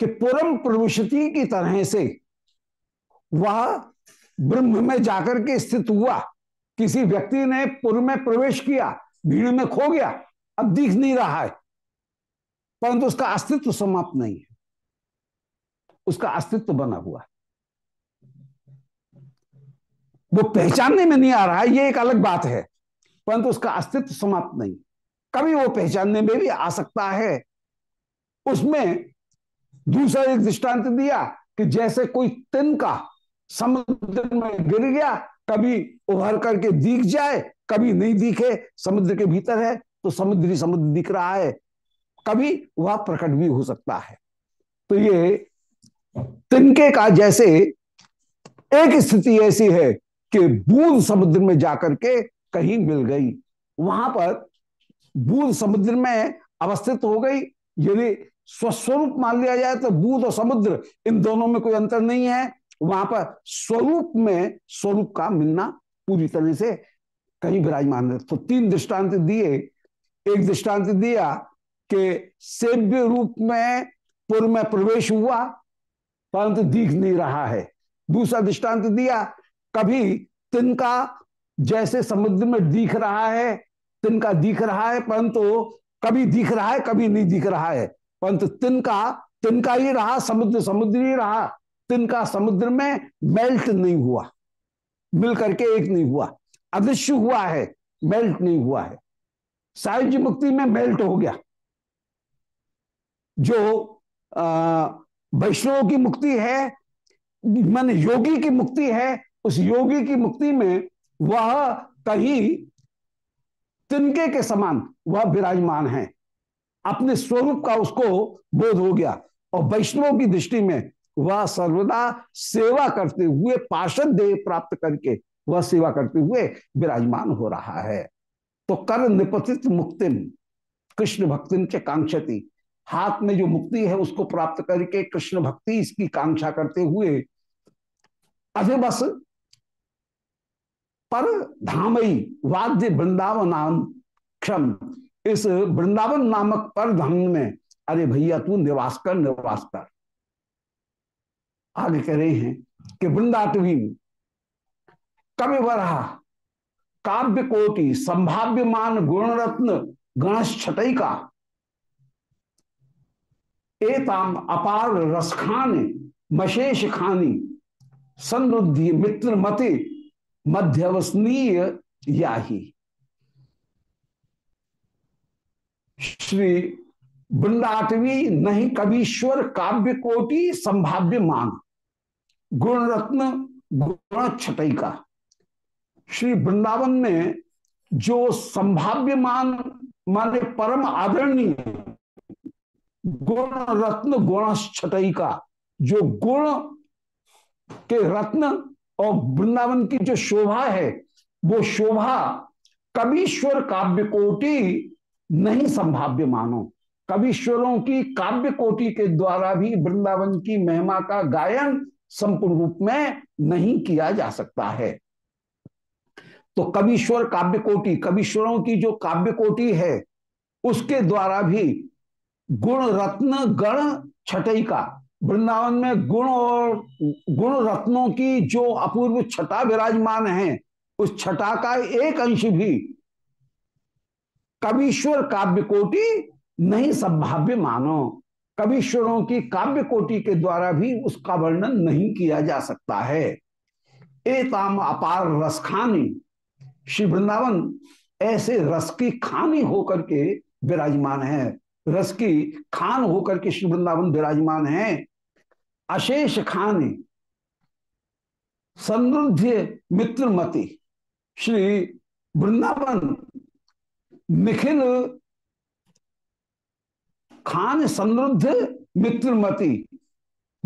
कि पुरम प्रविशति की तरह से वह ब्रह्म में जाकर के स्थित हुआ। किसी व्यक्ति ने पुर में प्रवेश किया, भीड़ में खो गया, अब दिख नहीं रहा है। परंतु उसका अस्तित्व समाप्त नहीं है। उसका अस्तित्व बना हुआ है। वो पहचानने में नहीं आ रहा है, ये एक अलग बात है। परंतु उसका अस्तित्व समाप्त नहीं। कभी वो पहचानने में भी आ सकता है। उसमें दूसरा एक दृष्टांत दिया कि जैसे कोई तिनका समुद्र में गिर गया, कभी उभर करके दिख जाए, कभी नहीं दिखे, समुद्र के भीतर है तो समुद्री समुद्र दिख रहा है। कभी वह प्रकट भी हो सकता है। तो ये तिनके का जैसे एक स्थिति ऐसी है कि बूंद समुद्र में जाकर के कहीं मिल गई। वहाँ पर बूंद समुद्र में अवस्थित हो गई यदि स्वस्वरूप मान लिया जाए तो बूंद और समुद्र, इन दोनों में कोई अंतर नहीं है। वहाँ पर स्वरूप में स्वरूप का मिलना पूरी तरह से कहीं विराजमान है। तो तीन दृष्टांत दिए। एक दृष्टांत दिया कि सेव्य रूप में पूर्व में प्रवेश हुआ, परंतु दिख नहीं रहा है। दूसरा दृष्टांत दिया, कभी तिनका जैसे समुद्र में दिख रहा है, तिनका दिख रहा है, परंतु कभी दिख रहा है, कभी नहीं दिख रहा है। परंतु तिनका तिनका ही रहा, समुद्र समुद्र ही रहा। तिनका समुद्र में मेल्ट नहीं हुआ। मिल करके एक नहीं हुआ। अदृश्य हुआ है, मेल्ट नहीं हुआ है। साहित्य मुक्ति में मेल्ट हो गया। जो वैष्णव की मुक्ति है, मन योगी की मुक्ति है, उस योगी की मुक्ति में वह कहीं तिनके के समान, वह विराजमान है। अपने स्वरूप का उसको बोध हो गया। और वैष्णव की दृष्टि में वह सर्वदा सेवा करते हुए, पार्षद देह प्राप्त करके वह सेवा करते हुए विराजमान हो रहा है। तो कर निपतित मुक्तिम, कृष्ण भक्ति के कांक्षति। हाथ में जो मुक्ति है उसको प्राप्त करके कृष्ण भक्ति इसकी कांक्षा करते हुए अधिबस पर धामई वाद्य वृंदावन क्षम इस वृंदावन नामक पर धाम में, अरे भैया तू निवास कर निवास कर। आगे कह रहे हैं कि वृंदाटवी कवि बरहा काव्य कोटि संभाव्यमान गुणरत्न गणेश छटई का एताम अपार रसखान मशेष खानी समृद्धि मित्र मति मध्यवसनीय याही। श्री वृंदाटवी नहीं कवीश्वर काव्य कोटि संभाव्य मान। गुण रत्न गुण छटई का श्री वृंदावन में जो संभाव्यमान माने परम आदरणीय गुण रत्न गुण छटई का जो गुण के रत्न और वृंदावन की जो शोभा है, वो शोभा कवीश्वर काव्य कोटि नहीं संभाव्य मानो। कवीश्वरों की काव्य कोटि के द्वारा भी वृंदावन की महिमा का गायन संपूर्ण रूप में नहीं किया जा सकता है। तो कविश्वर काव्य कोटि कविश्वरों की जो काव्य कोटि है, उसके द्वारा भी गुण रत्न गण छटई का वृंदावन में गुण और गुण रत्नों की जो अपूर्व छटा विराजमान है, उस छटा का एक अंश भी कवीश्वर काव्य कोटि नहीं संभाव्य मानो। कवीश्वरों की काव्य कोटि के द्वारा भी उसका वर्णन नहीं किया जा सकता है। एताम अपार रस खानी। श्री वृंदावन, ऐसे रस की खानी होकर के विराजमान है। रस की खान होकर के श्री वृंदावन विराजमान है। अशेष खानी। समृद्ध मित्रमति। श्री वृंदावन निखिल खान समृद्ध मित्रमति।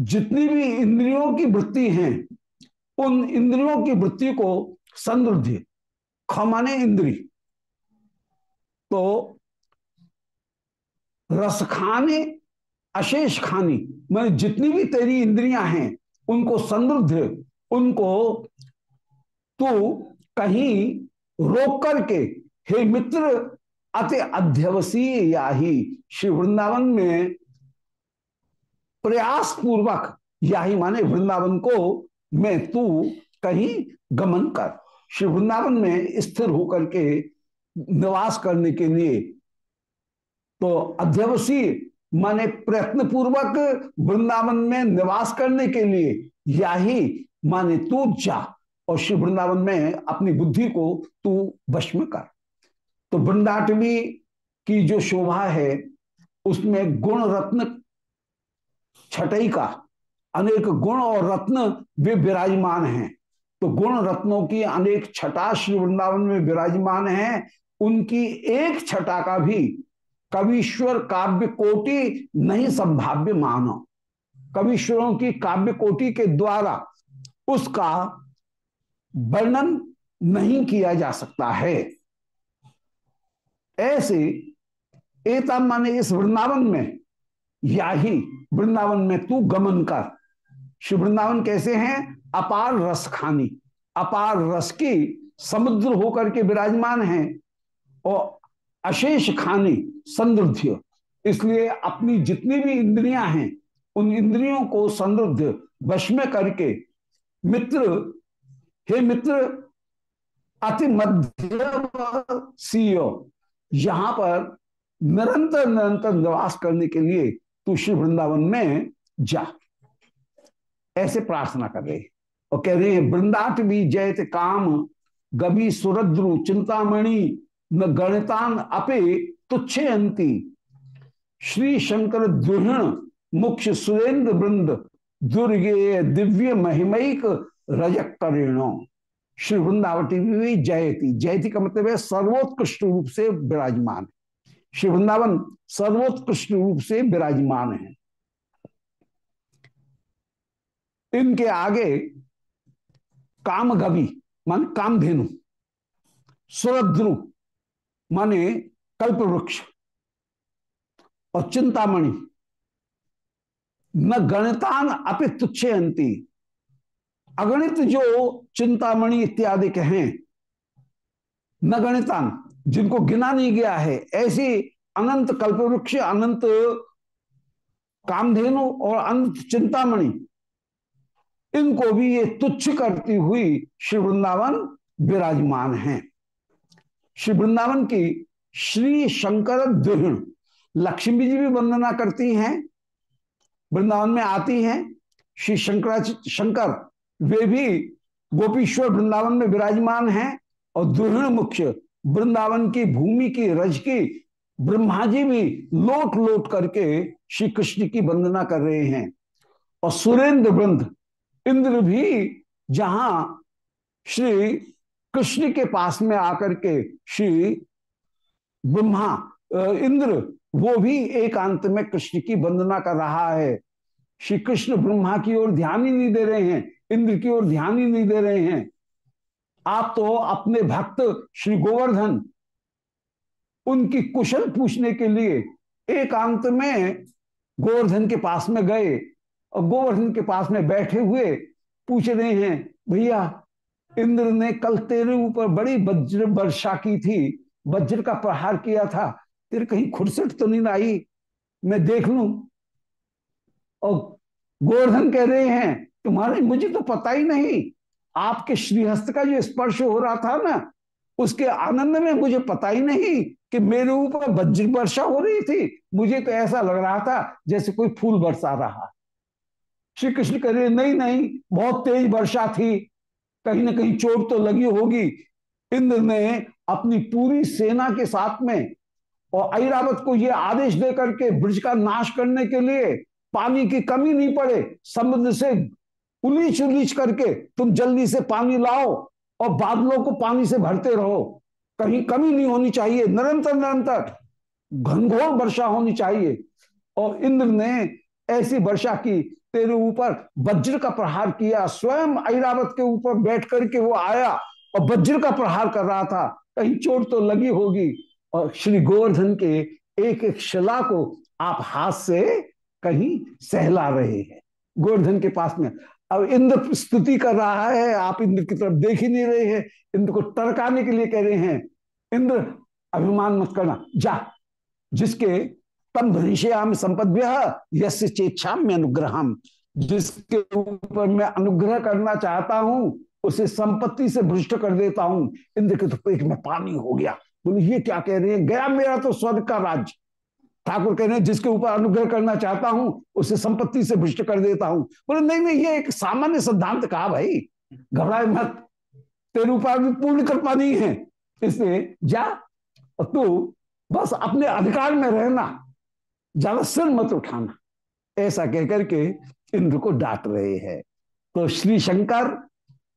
जितनी भी इंद्रियों की वृत्ति हैं, उन इंद्रियों की वृत्ति को समृद्धि, खमाने इंद्री। तो रस खाने अशेष खानी, मैंने जितनी भी तेरी इंद्रियाँ हैं, उनको समृद्ध, उनको तू कहीं रोक करके, हे मित्र अति अध्यवसीय या ही श्री वृंदावन में प्रयास पूर्वक या ही माने वृंदावन को मैं, तू कहीं गमन कर। श्री वृंदावन में स्थिर होकर के निवास करने के लिए तो अध्यवसी माने प्रयत्न पूर्वक वृंदावन में निवास करने के लिए या ही माने तू जा और श्री वृंदावन में अपनी बुद्धि को तू वश में कर। तो वृंदाटवी की जो शोभा है, उसमें गुण रत्न छटई का, अनेक गुण और रत्न वे विराजमान हैं। तो गुण रत्नों की अनेक छटा श्री वृंदावन में विराजमान हैं। उनकी एक छटा का भी कविश्वर काव्य कोटि नहीं संभाव्य मानो। कविश्वरों की काव्य कोटि के द्वारा उसका वर्णन नहीं किया जा सकता है। ऐसे एता माने इस वृंदावन में, या ही वृंदावन में तू गमन कर। श्री वृंदावन कैसे हैं? अपार रस खानी। अपार रस की समुद्र होकर के विराजमान है और अशेष खानी समृद्ध। इसलिए अपनी जितनी भी इंद्रियाँ हैं, उन इंद्रियों को समृद्ध, वश में करके, मित्र, हे मित्र, अति मध्य सीओ यहाँ पर निरंतर निरंतर निवास करने के लिए तू श्री वृंदावन में जा। ऐसे प्रार्थना कर रहे और कह रहे हैं वृंदाट भी जयत काम गभी सुरद्रु, चिंतामणि, न गणितान अपे तुच्छे अंति श्री शंकर द्रुहिण मुख्य सुरेंद्र वृंद, दुर्गे दिव्य महिमयिक रजक करेणो श्री वृंदावती भी जयती। जयती का मतलब है सर्वोत्कृष्ट रूप से विराजमान श्री वृंदावन सर्वोत्कृष्ट रूप से विराजमान है। इनके आगे कामगवी मान कामधेनु सुरद्रु माने कल्प वृक्ष और चिंतामणि, न गणितान अपि तुच्छे अंति अगणित जो चिंतामणि इत्यादि के हैं न गणितान जिनको गिना नहीं गया है, ऐसी अनंत कल्प वृक्ष अनंत कामधेनु और अनंत चिंतामणि, इनको भी ये तुच्छ करती हुई श्री वृंदावन विराजमान है। श्री वृंदावन की श्री शंकर द्विण लक्ष्मी जी भी वंदना करती हैं, वृंदावन में आती हैं, श्री शंकर शंकर वे भी गोपीश्वर वृंदावन में विराजमान हैं और द्रुहिण मुख्य, वृंदावन की भूमि की, रज की ब्रह्मा जी भी लोट लोट करके श्री कृष्ण की वंदना कर रहे हैं। और सुरेंद्र वृंद, इंद्र भी जहाँ श्री कृष्ण के पास में आकर के श्री ब्रह्मा इंद्र, वो भी एकांत में कृष्ण की वंदना कर रहा है। श्री कृष्ण ब्रह्मा की ओर ध्यान ही नहीं दे रहे हैं। इंद्र की ओर ध्यान ही नहीं दे रहे हैं। आप तो अपने भक्त श्री गोवर्धन, उनकी कुशल पूछने के लिए एकांत में गोवर्धन के पास में गए और गोवर्धन के पास में बैठे हुए पूछ रहे हैं, भैया, इंद्र ने कल तेरे ऊपर बड़ी वज्र वर्षा की थी, वज्र का प्रहार किया था, तेरे कहीं खुरसट तो नहीं आई? मैं देख लू। और गोवर्धन कह रहे हैं तुम्हारे, मुझे तो पता ही नहीं। आपके श्रीहस्त का जो स्पर्श हो रहा था ना, उसके आनंद में मुझे पता ही नहीं कि मेरे ऊपर वज्र वर्षा हो रही थी। मुझे तो ऐसा लग रहा था जैसे कोई फूल बरसा रहा। श्री कृष्ण कह रहे, नहीं नहीं, बहुत तेज वर्षा थी। कहीं ना कहीं चोट तो लगी होगी। इंद्र ने अपनी पूरी सेना के साथ में और ऐरावत को यह आदेश दे करके ब्रज का नाश करने के लिए पानी की कमी नहीं पड़े। समुद्र से उलीच उलीच करके तुम जल्दी से पानी लाओ और बादलों को पानी से भरते रहो। कहीं कमी नहीं होनी चाहिए, निरंतर निरंतर घनघोर वर्षा होनी चाहिए। और इंद्र ने ऐसी वर्षा की, तेरे ऊपर वज्र का प्रहार किया, स्वयं ऐरावत के ऊपर बैठ करके वो आया और वज्र का प्रहार कर रहा था। कहीं चोट तो लगी होगी। और श्री गोवर्धन के एक एक शिला को आप हाथ से कहीं सहला रहे हैं। गोवर्धन के पास में अब इंद्र स्तुति कर रहा है, आप इंद्र की तरफ़ देख ही नहीं रहे हैं। इंद्र को टरकाने के लिए कह रहे हैं, इंद्र, अभिमान मत करना, जा। जिसके तम भविष्याम संपद्य यश चेच्छाम्य अनुग्रहम। जिसके ऊपर मैं अनुग्रह करना चाहता हूँ, उसे संपत्ति से भ्रष्ट कर देता हूँ। इंद्र के तो पेट में पानी हो गया। बोले, ये क्या कह रहे हैं? गया मेरा तो स्वर्ग का राज्य। ठाकुर कह रहे जिसके ऊपर अनुग्रह करना चाहता हूँ, उसे संपत्ति से भ्रष्ट कर देता हूँ। बोले, नहीं नहीं, ये एक सामान्य सिद्धांत कहा भाई। घबराए मत। तेरे ऊपर पूर्ण कृपा नहीं है। इसलिए जा और तू बस अपने अधिकार में रहना। ज़्यादा सिर मत उठाना। ऐसा कहकर के इंद्र को डांट रहे हैं। तो श्री शंकर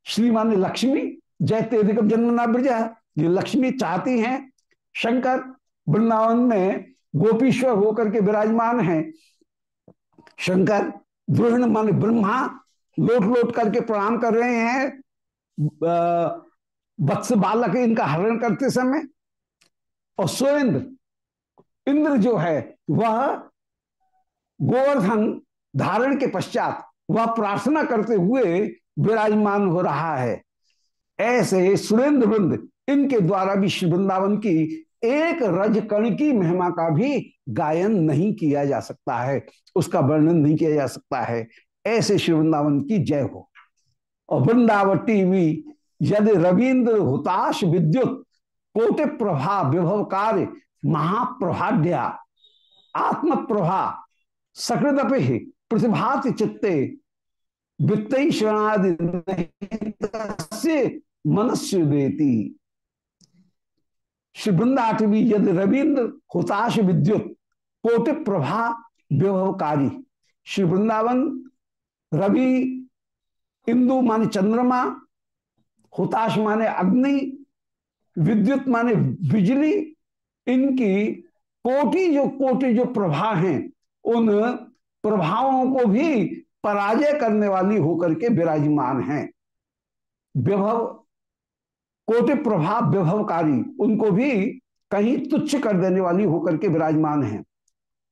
श्री मान लक्ष्मी, जय तेदिकम जन्मना ब्रजा। ये लक्ष्मी चाहती हैं, शंकर, वृंदावन में गोपीश्वर होकर के विराजमान हैं। शंकर द्रोहिण मान ब्रह्मा लोट लोट करके प्रणाम कर रहे हैं। वत्स बालक इनका हरण करते समय और सुरेंद्र इंद्र जो है, वह गोवर्धन धारण के पश्चात वह प्रार्थना करते हुए विराजमान हो रहा है। ऐसे सुरेंद्र वृंद इनके द्वारा भी श्री वृंदावन की एक रजकण की महिमा का भी गायन नहीं किया जा सकता है, उसका वर्णन नहीं किया जा सकता है। ऐसे श्री वृंदावन की जय हो। और वृंदावटी भी यदि रविन्द्र हुताश विद्युत, कोटि प्रभा विभव कार्य महाप्रभाड्या आत्म प्रभा सकृदपि प्रतिभात चित्ते वित्त श्रणादि मनस्य देती श्री वृंदाटवी यदि रविन्द्र हुताश विद्युत कोटि प्रभा विभवकारी। श्री वृंदावन रवि, इंदु माने चंद्रमा, हुताश माने अग्नि, विद्युत माने बिजली, इनकी कोटि जो कोटि जो प्रभा हैं, उन प्रभावों को भी पराजय करने वाली होकर के विराजमान हैं। विभव कोटि प्रभाव विभवकारी, उनको भी कहीं तुच्छ कर देने वाली होकर के विराजमान है।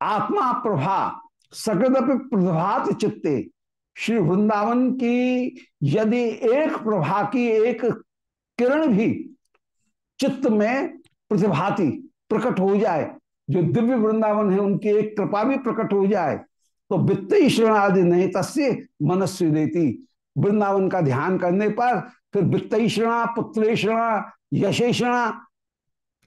आत्मा प्रभा, सकदप प्रभात चित्ते। श्री वृंदावन की यदि एक प्रभा की एक किरण भी चित्त में प्रतिभाती प्रकट हो जाए, जो दिव्य वृंदावन है, उनकी एक कृपा भी प्रकट हो जाए तो वित्त श्रण आदि नहीं, तस्य मनस्वी देती। वृंदावन का ध्यान करने पर फिर वित्तषणा, पुत्रेषणा, यशेषणा,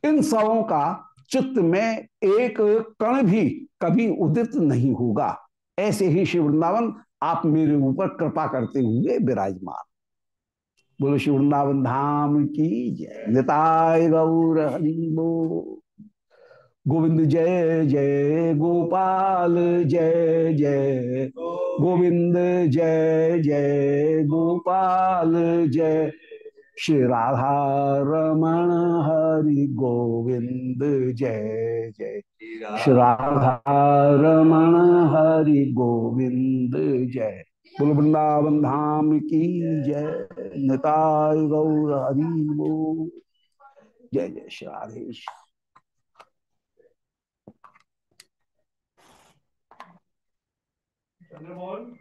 इन सबों का चित्त में एक कण भी कभी उदित नहीं होगा। ऐसे ही शिव वृंदावन, आप मेरे ऊपर कृपा करते हुए विराजमान। बोलो शिव वृंदावन, धाम की जय। निताय गौर हरिबो गोविंद जय जय गोपाल, जय जय गोविंद, जय जय गोपाल, जय श्री राधा रमण हरि गोविंद, जय जय श्री राधा रमण हरि गोविंद, जय। बोल वृंदावन धाम की जय, निताय गौर हरि जय जय श्री राधेश। Thunderball